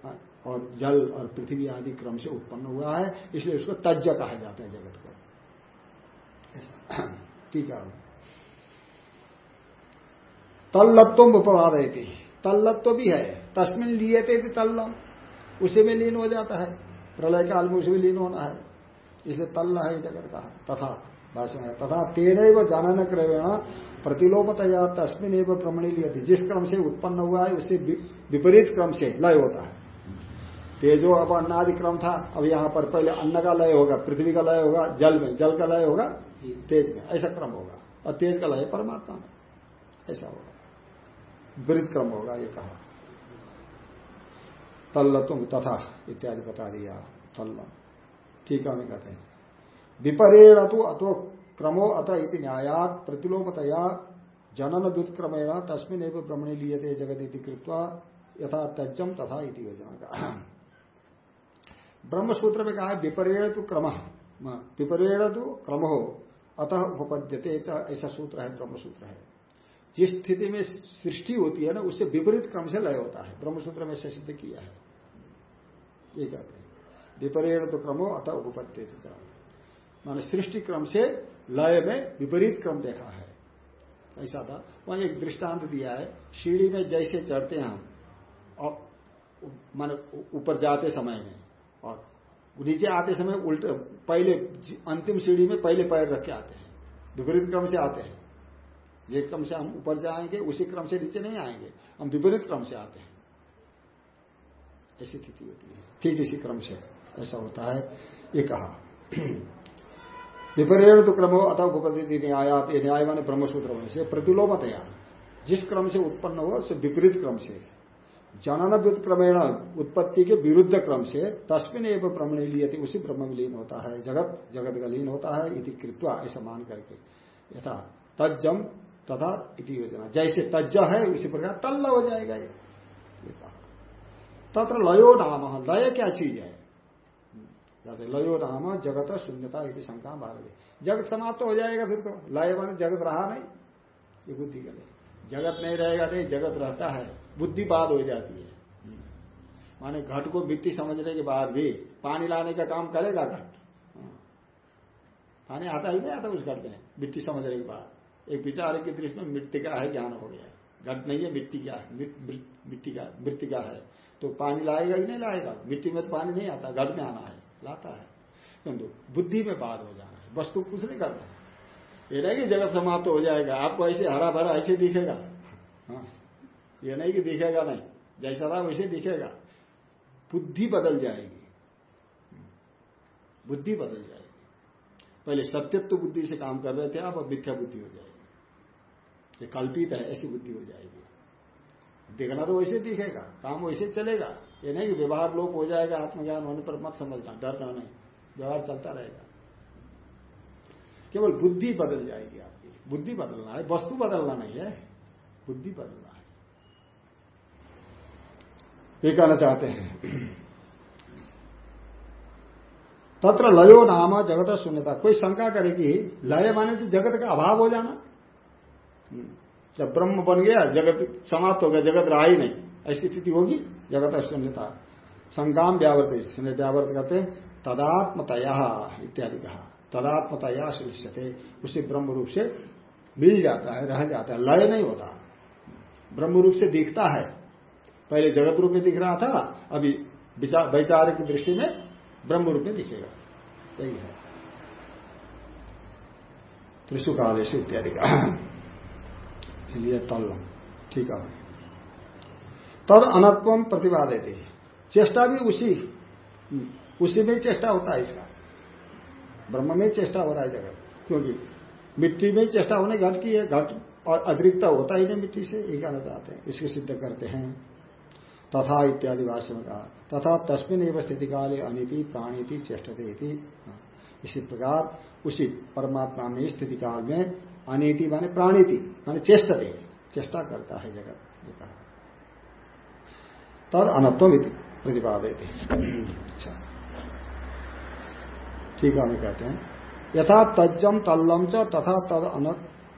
और जल और पृथ्वी आदि क्रम से उत्पन्न हुआ है, इसलिए उसको तज्ज कहा जाता है जगत को। ठीक है। तल्लत्व उपवाद थी तल्लत्व भी है। तस्मिन लिए थे तल्लम। उसी में लीन हो जाता है। प्रलय काल में उसी में लीन होना है। इसलिए तल्ल है जगत का। तथा। भाषण है। तथा तेरे व जानन क्रमेण प्रतिलोपतया तस्मिन एवं प्रमणी लिए जिस क्रम से उत्पन्न हुआ है, उसे विपरीत क्रम से लय होता है। तेजो अब अन्नादि क्रम था, अब यहाँ पर पहले अन्न का लय होगा, पृथ्वी का लय होगा, जल में। जल का लय होगा, तेज में। ऐसा क्रम होगा। और तेज का लय परमात्मा में। ऐसा होगा। विपरीत क्रम होगा, ये कहा। तल्ल तुम तथा, इत्यादि बता दिया। तल्ल ठीक है कहते हैं। विपरेण तो अतो क्रमो अत इति न्यायात प्रतिलोपतया जनन व्युत्क्रमेण तस्मिन एवं ब्रह्मणे जगत इति कृत्वा यथा तज्जम तथा इति योजना। का ब्रह्म सूत्र में कहा विपरेण तो क्रम। विपरेण तो क्रम हो अतः उपपद्यते ऐसा सूत्र है ब्रह्म सूत्र है। जिस स्थिति में सृष्टि होती है ना, उससे विपरीत क्रम से लय होता है। ब्रह्मसूत्र में से सिद्ध किया है। ये कहते हैं। विपरीत तो क्रमो, अतः उपपत्ति माने सृष्टि क्रम से लय में विपरीत क्रम देखा है। ऐसा था। वहाँ एक दृष्टांत दिया है। सीढ़ी में जैसे चढ़ते हैं हम, और माने ऊपर जाते समय में, और नीचे आते समय उल्टे, पहले अंतिम सीढ़ी में पहले पैर रख के आते हैं। विपरीत क्रम से आते हैं। जिस क्रम से हम ऊपर जाएँगे, उसी क्रम से नीचे नहीं आएँगे। हम विपरीत क्रम से आते हैं। ऐसी स्थिति होती है। ठीक इसी क्रम से। ऐसा होता है। ये कहा। विपरीत तो क्रमो अतः उपपति न्यायात, ये न्याय माने ब्रह्मसूत्र होने से प्रतिलोमतया, जिस क्रम से उत्पन्न हो उससे विपरीत क्रम से। जनन व्युत्क्रमेण उत्पत्ति के विरुद्ध क्रम से, तस्मिन एवं ब्रह्म लिए थे उसी ब्रह्म में लीन होता है। जगत जगत का लीन होता है, इति कृत्वा ऐसा मान करके। यथा तज्जम तथा इति योजना। जैसे तज्ज है, उसी प्रकार तल्ल हो जाएगा ये। तत्र लयो नाम, लय क्या चीज़ है? लयो नाम जगत शून्यता यदि शंका भारत। जगत समाप्त तो हो जाएगा फिर तो। लय मान जगत रहा नहीं, ये बुद्धि के लिए जगत नहीं रहेगा नहीं जगत रहता है। बुद्धि बाद हो जाती है। माने घट को मिट्टी समझने के बाद भी पानी लाने का काम करेगा घट। पानी आता ही नहीं आता उस घट में, मिट्टी समझने के बाद। एक विचार की दृष्टि में मिट्टी का है, ज्ञान हो गया। घट नहीं है, मिट्टी है। मिट्टी का मृतिका है। तो पानी लाएगा ही नहीं, लाएगा। मिट्टी में तो पानी नहीं आता, घट में आना है। लाता है। किंतु बुद्धि में बात हो जाना है। वस्तु कुछ नहीं करना ये नहीं कि जगत समाप्त हो जाएगा, आपको ऐसे हरा भरा ऐसे दिखेगा। हाँ ये नहीं कि दिखेगा नहीं, जैसा था वैसे दिखेगा। बुद्धि बदल जाएगी। बुद्धि बदल जाएगी। पहले सत्यत्व बुद्धि से काम कर रहे थे आप अब मिथ्या बुद्धि हो जाएगी। ये कल्पित है, ऐसी बुद्धि हो जाएगी। दिखना तो वैसे दिखेगा, काम वैसे चलेगा। ये नहीं कि व्यवहार लोप हो जाएगा, आत्मज्ञान होने पर मत समझना डरना नहीं। व्यवहार चलता रहेगा। केवल बुद्धि बदल जाएगी आपकी। बुद्धि बदलना है, वस्तु बदलना नहीं है, बुद्धि बदलना है। ये कहना चाहते हैं, तत्र लयो नाम जगत शून्यता। कोई शंका करेगी लय माने तो जगत का अभाव हो जाना। जब ब्रह्म बन गया, जगत समाप्त हो गया, जगत रहा ही नहीं। ऐसी स्थिति होगी? जगत शून्यता संगाम व्यावर्त व्यावर्त करते, तदात्मतया इत्यादि कहा। तदात्मतया थे उसे ब्रह्म रूप से मिल जाता है, रह जाता है, लय नहीं होता। ब्रह्म रूप से दिखता है। पहले जगत रूप में दिख रहा था, अभी वैचारिक दृष्टि में ब्रह्म रूप में दिखेगा। यही है। त्रिशु कालेश इत्यादि का ठीक है। तद अनत्व प्रतिपादित चेष्टा भी उसी उसी में चेष्टा होता है इसका। ब्रह्म में चेष्टा हो रहा है जगत। क्योंकि मिट्टी में चेष्टा होने घट की है घट और अतिरिक्त होता ही नहीं मिट्टी से ये कहना चाहते हैं। इसके सिद्ध करते हैं। तथा इत्यादि भाष्य में कहा तथा तस्मिन एवं स्थिति काले अनिति प्राणीति चेष्टते हाँ, इसी प्रकार उसी परमात्मा में स्थिति काल में अनिति माने प्राणीति माने चेष्टते। चेष्टा करता है जगत ये कहा। तद अनत्व प्रतिपादित अच्छा। ठीक है कहते हैं। यथा तज्जम तल्लम च तथा तद अन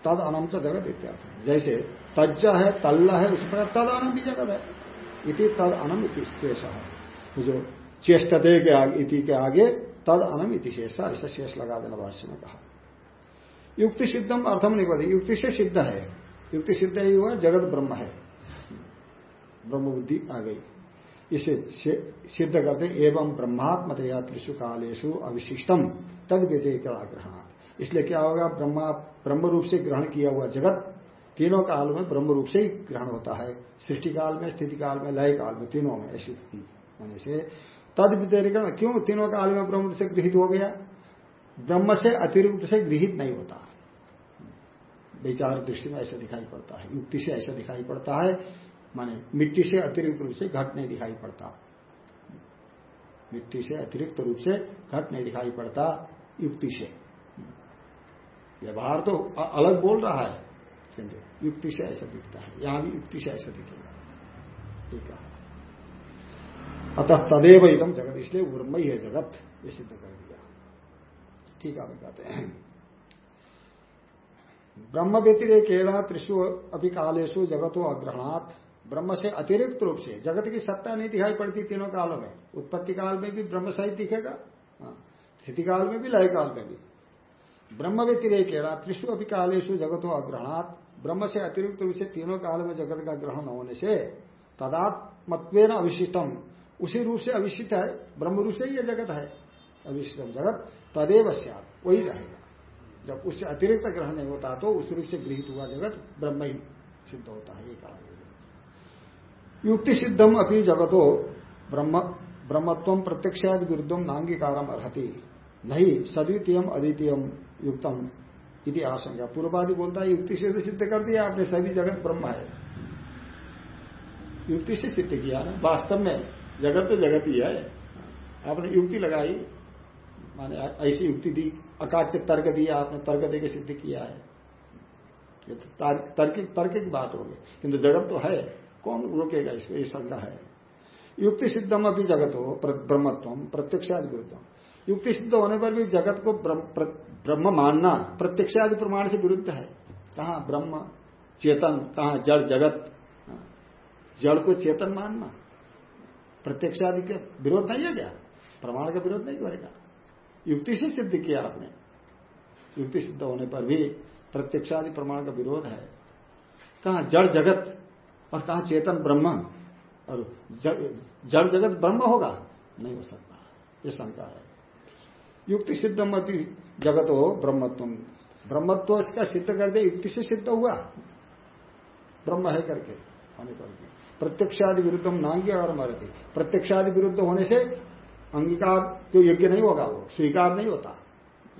तद अनम च जगत इत्यादि जैसे तज्ज है, तल्ल है, उस पर तद अनम भी जगत है। इति तद अनम इति शेष। है जो चेष्टते के आगे, इति के आगे तद अनम इति शेष, ऐसा शेष लगा देना भाष्य में कहा। युक्ति सिद्धम अर्थम बता युक्ति से सिद्ध है। युक्ति सिद्ध ही हुआ जगत ब्रह्म है। ब्रह्म बुद्धि आ गई। इसे सिद्ध करते एवं ब्रह्मात्मतया त्रिशु कालेशु अविशिष्टम तद ग्रहण इसलिए क्या होगा? ब्रह्मा ब्रह्म रूप से ग्रहण किया हुआ जगत, तीनों काल में ब्रह्म रूप से ही ग्रहण होता है। सृष्टि काल में स्थिति काल में लय काल में, तीनों में ऐसी होने से। तद व्यतिरिकरण क्यों? तीनों काल में ब्रह्म से गृहित हो गया। ब्रह्म से अतिरिक्त से गृहित नहीं होता। विचार दृष्टि में ऐसा दिखाई पड़ता है युक्ति से ऐसा दिखाई पड़ता है। माने मिट्टी से अतिरिक्त रूप से घट नहीं दिखाई पड़ता। मिट्टी से अतिरिक्त रूप से घट नहीं दिखाई पड़ता युक्ति से। व्यवहार तो अलग बोल रहा है किंतु युक्ति से ऐसा दिखता है। यहाँ भी युक्ति से ऐसा दिखेगा। ठीक है। अतः तदेव एकदम जगत, इसलिए उर्म है जगत, ये सिद्ध कर दिया। ठीक है कहते हैं। ब्रह्म व्यतिरेक त्रिशु अभी कालेशु जगतो अग्रहणात्। ब्रह्म से अतिरिक्त रूप से जगत की सत्ता नहीं दिखाई पड़ती तीनों कालों में। उत्पत्ति काल में भी ब्रह्म सहित दिखेगा हाँ, स्थिति काल में भी लय काल में भी। ब्रह्म व्यतिरेक त्रिशु अभी कालेशु जगतो अग्रहणात्। ब्रह्म से अतिरिक्त रूप से तीनों काल में जगत का ग्रहण होने से तदात्मत्व अविशिष्टम उसी रूप से अविशिष्ट है ब्रह्म रूप से ही जगत है। अविशिष्टम जगत तदेव वही रहेगा। जब उससे अतिरिक्त ग्रहण नहीं होता तो उस रूप से गृहित हुआ जगत ब्रह्म ही सिद्ध होता है ये कहा युक्ति सिद्धम अपनी जगतो ब्रह्म, ब्रह्मत्व प्रत्यक्षाद विरुद्धम नांगीकारम अर्ति नहीं सद्वितीय अद्वितीय युक्तम इति आशंका पूर्वादि बोलता है, युक्ति से सिद्ध कर दिया आपने, सभी जगत ब्रह्म है। युक्ति से सिद्ध किया ना? वास्तव में जगत तो जगत ही है। आपने युक्ति लगाई, माने ऐसी युक्ति दी, अकाट्य तर्क दिया, आपने तर्क दे के सिद्ध किया है। ये तो तर्क तर्क बात होगी किंतु जगत तो है। कौन रोकेगा इसको ये शंका है। युक्ति सिद्धम अभी जगत हो ब्रह्मत्व, प्रत्यक्षादि विरुद्धम युक्ति सिद्ध होने पर भी जगत को ब्रह्म मानना प्रत्यक्षादि प्रमाण से विरुद्ध है। कहा ब्रह्म, चेतन, कहा जड़ जगत? जड़ को चेतन मानना। प्रत्यक्षादि के विरोध नहीं है क्या? प्रमाण का विरोध नहीं करेगा। युक्ति से सिद्ध किया आपने। युक्ति सिद्ध होने पर भी प्रत्यक्षादि प्रमाण का विरोध है। कहा जड़ जगत? और कहा चेतन ब्रह्म, और जड़ जगत ब्रह्म होगा? नहीं हो सकता। ये शंका है। युक्ति सिद्धम अपनी जगत हो ब्रह्मत्व। ब्रह्मत्व इसका सिद्ध कर दे, युक्ति से सिद्ध हुआ। ब्रह्म है करके, होने पर प्रत्यक्षादि विरुद्ध नांगी और मरती। प्रत्यक्षादि विरुद्ध होने से अंगीकार तो योग्य नहीं होगा वो, स्वीकार नहीं होता।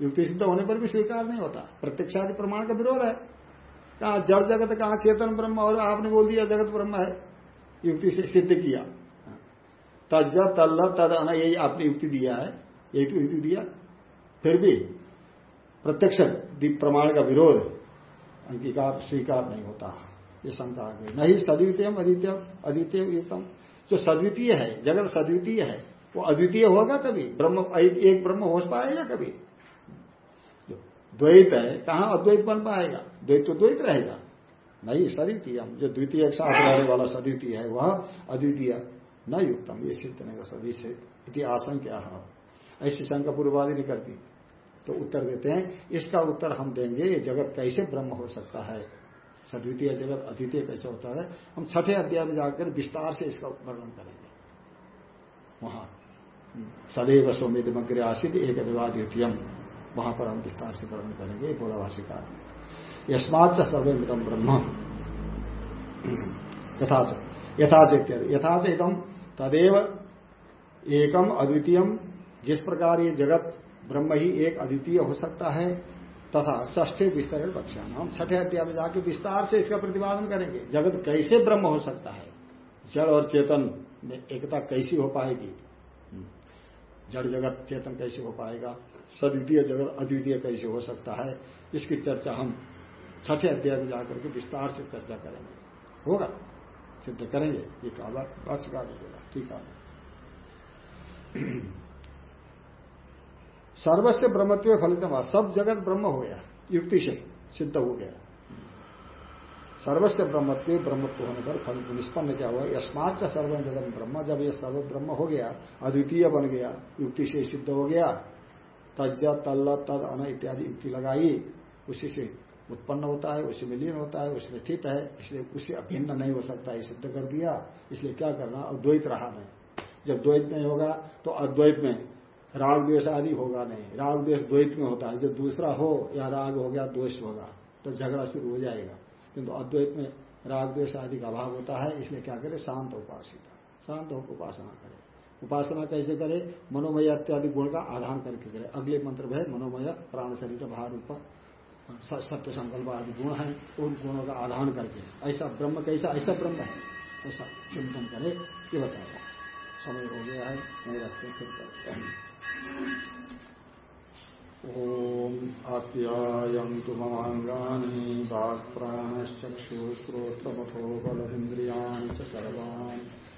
युक्ति सिद्ध होने पर भी स्वीकार नहीं होता। प्रत्यक्षादि प्रमाण का विरोध है। कहा, जड़ जगत कहा, चेतन ब्रह्म, और आपने बोल दिया, जगत ब्रह्म है। युक्ति से सिद्ध किया। तज तल्ल तद अना, यही आपने युक्ति दिया है। यही तो युक्ति दिया। फिर भी प्रत्यक्ष प्रमाण का विरोध अंगीकार, स्वीकार नहीं होता। ये शंका गई। नहीं सद्वितीय अद्वितीय अद्वितीय युक्तम। जो सद्वितीय है, जगत सद्वितीय है, वो अद्वितीय होगा कभी? ब्रह्म, एक ब्रह्म हो पाएगा कभी? द्वैत है, कहाँ अद्वैत बन पाएगा? द्वैत तो द्वैत रहेगा। नहीं सद्वितीय जो द्वितीय साथ रहने वाला सद्वितीय है, वह अद्वितीय, न युक्तम। ये सिद्ध नहीं सदी से आशंका ऐसी शंका पूर्वादि नहीं करती तो उत्तर देते हैं, इसका उत्तर हम देंगे, ये जगत कैसे ब्रह्म हो सकता है? सद्वितीय जगत, अद्वितीय कैसे होता है? हम छठे अध्याय में जाकर विस्तार से इसका वर्णन करेंगे। वहाँ, सदैव सौमित मग्र आसित एक विवाद विवादित्यम वहाँ पर हम विस्तार से वर्णन करेंगे, बोला भाषिकार यस्माच सर्वमितम ब्रह्म। यथाच यथाच इत्यादि यथाच एकदम तदेव एकम अद्वितीयम। जिस प्रकार ये जगत ब्रह्म ही एक अद्वितीय हो सकता है, तथा ष्ठे विस्तार पक्षा हम छठे अध्याय में जाके विस्तार से इसका प्रतिपादन करेंगे। जगत कैसे ब्रह्म हो सकता है? जड़ और चेतन में एकता कैसी हो पाएगी? जड़ जगत चेतन कैसे हो पाएगा? सद्वितीय जगत, अद्वितीय कैसे हो सकता है? इसकी चर्चा हम छठे अध्याय में जाकर के विस्तार से चर्चा करेंगे। होगा? सिद्ध करेंगे? ये कहा ठीक है। सर्वस्व ब्रह्मत्व फलित सब जगत ब्रह्म हो गया। युक्ति से सिद्ध हो गया। सर्वस्व ब्रह्मत्व ब्रह्मत्व होने पर फल निष्पन्न क्या हुआ? यस्माच सर्वम ब्रह्म। जब यह सर्व ब्रह्म हो गया, अद्वितीय बन गया, युक्ति से सिद्ध हो गया तज तल्ल, तद, अन इत्यादि युक्ति लगाई, उसी से उत्पन्न होता है, उसी में लीन होता है उसमें स्थित है, इसलिए उससे अभिन्न नहीं हो सकता है सिद्ध कर दिया, इसलिए क्या करना, अद्वैत रहा नहीं जब द्वैत नहीं होगा तो अद्वैत में राग द्वेष आदि होगा नहीं। राग द्वेष द्वैत में होता है, जब दूसरा हो, या राग हो गया, द्वेष होगा तो झगड़ा शुरू हो जाएगा। किंतु अद्वैत में राग द्वेष आदि का अभाव होता है, इसलिए क्या करे, शांत उपासिता। शांत होकर उपासना करे। उपासना कैसे करे? मनोमय इत्यादि गुण का आधान करके करे। अगले मंत्र में मनोमय प्राण शरीर भार रूप सत्य संकल्प आदि गुण है, उन गुणों का आधान करके। ऐसा ब्रह्म कैसा? ऐसा ब्रह्म है। ऐसा चिंतन करे, ये बताया समय हो गया है नहीं रखते फिर करते हैं। ॐ आप्यायन्तु ममाङ्गानि वाक्प्राणश्चक्षुश्रोत्रमथो बलमिन्द्रियाणि च सर्वान्।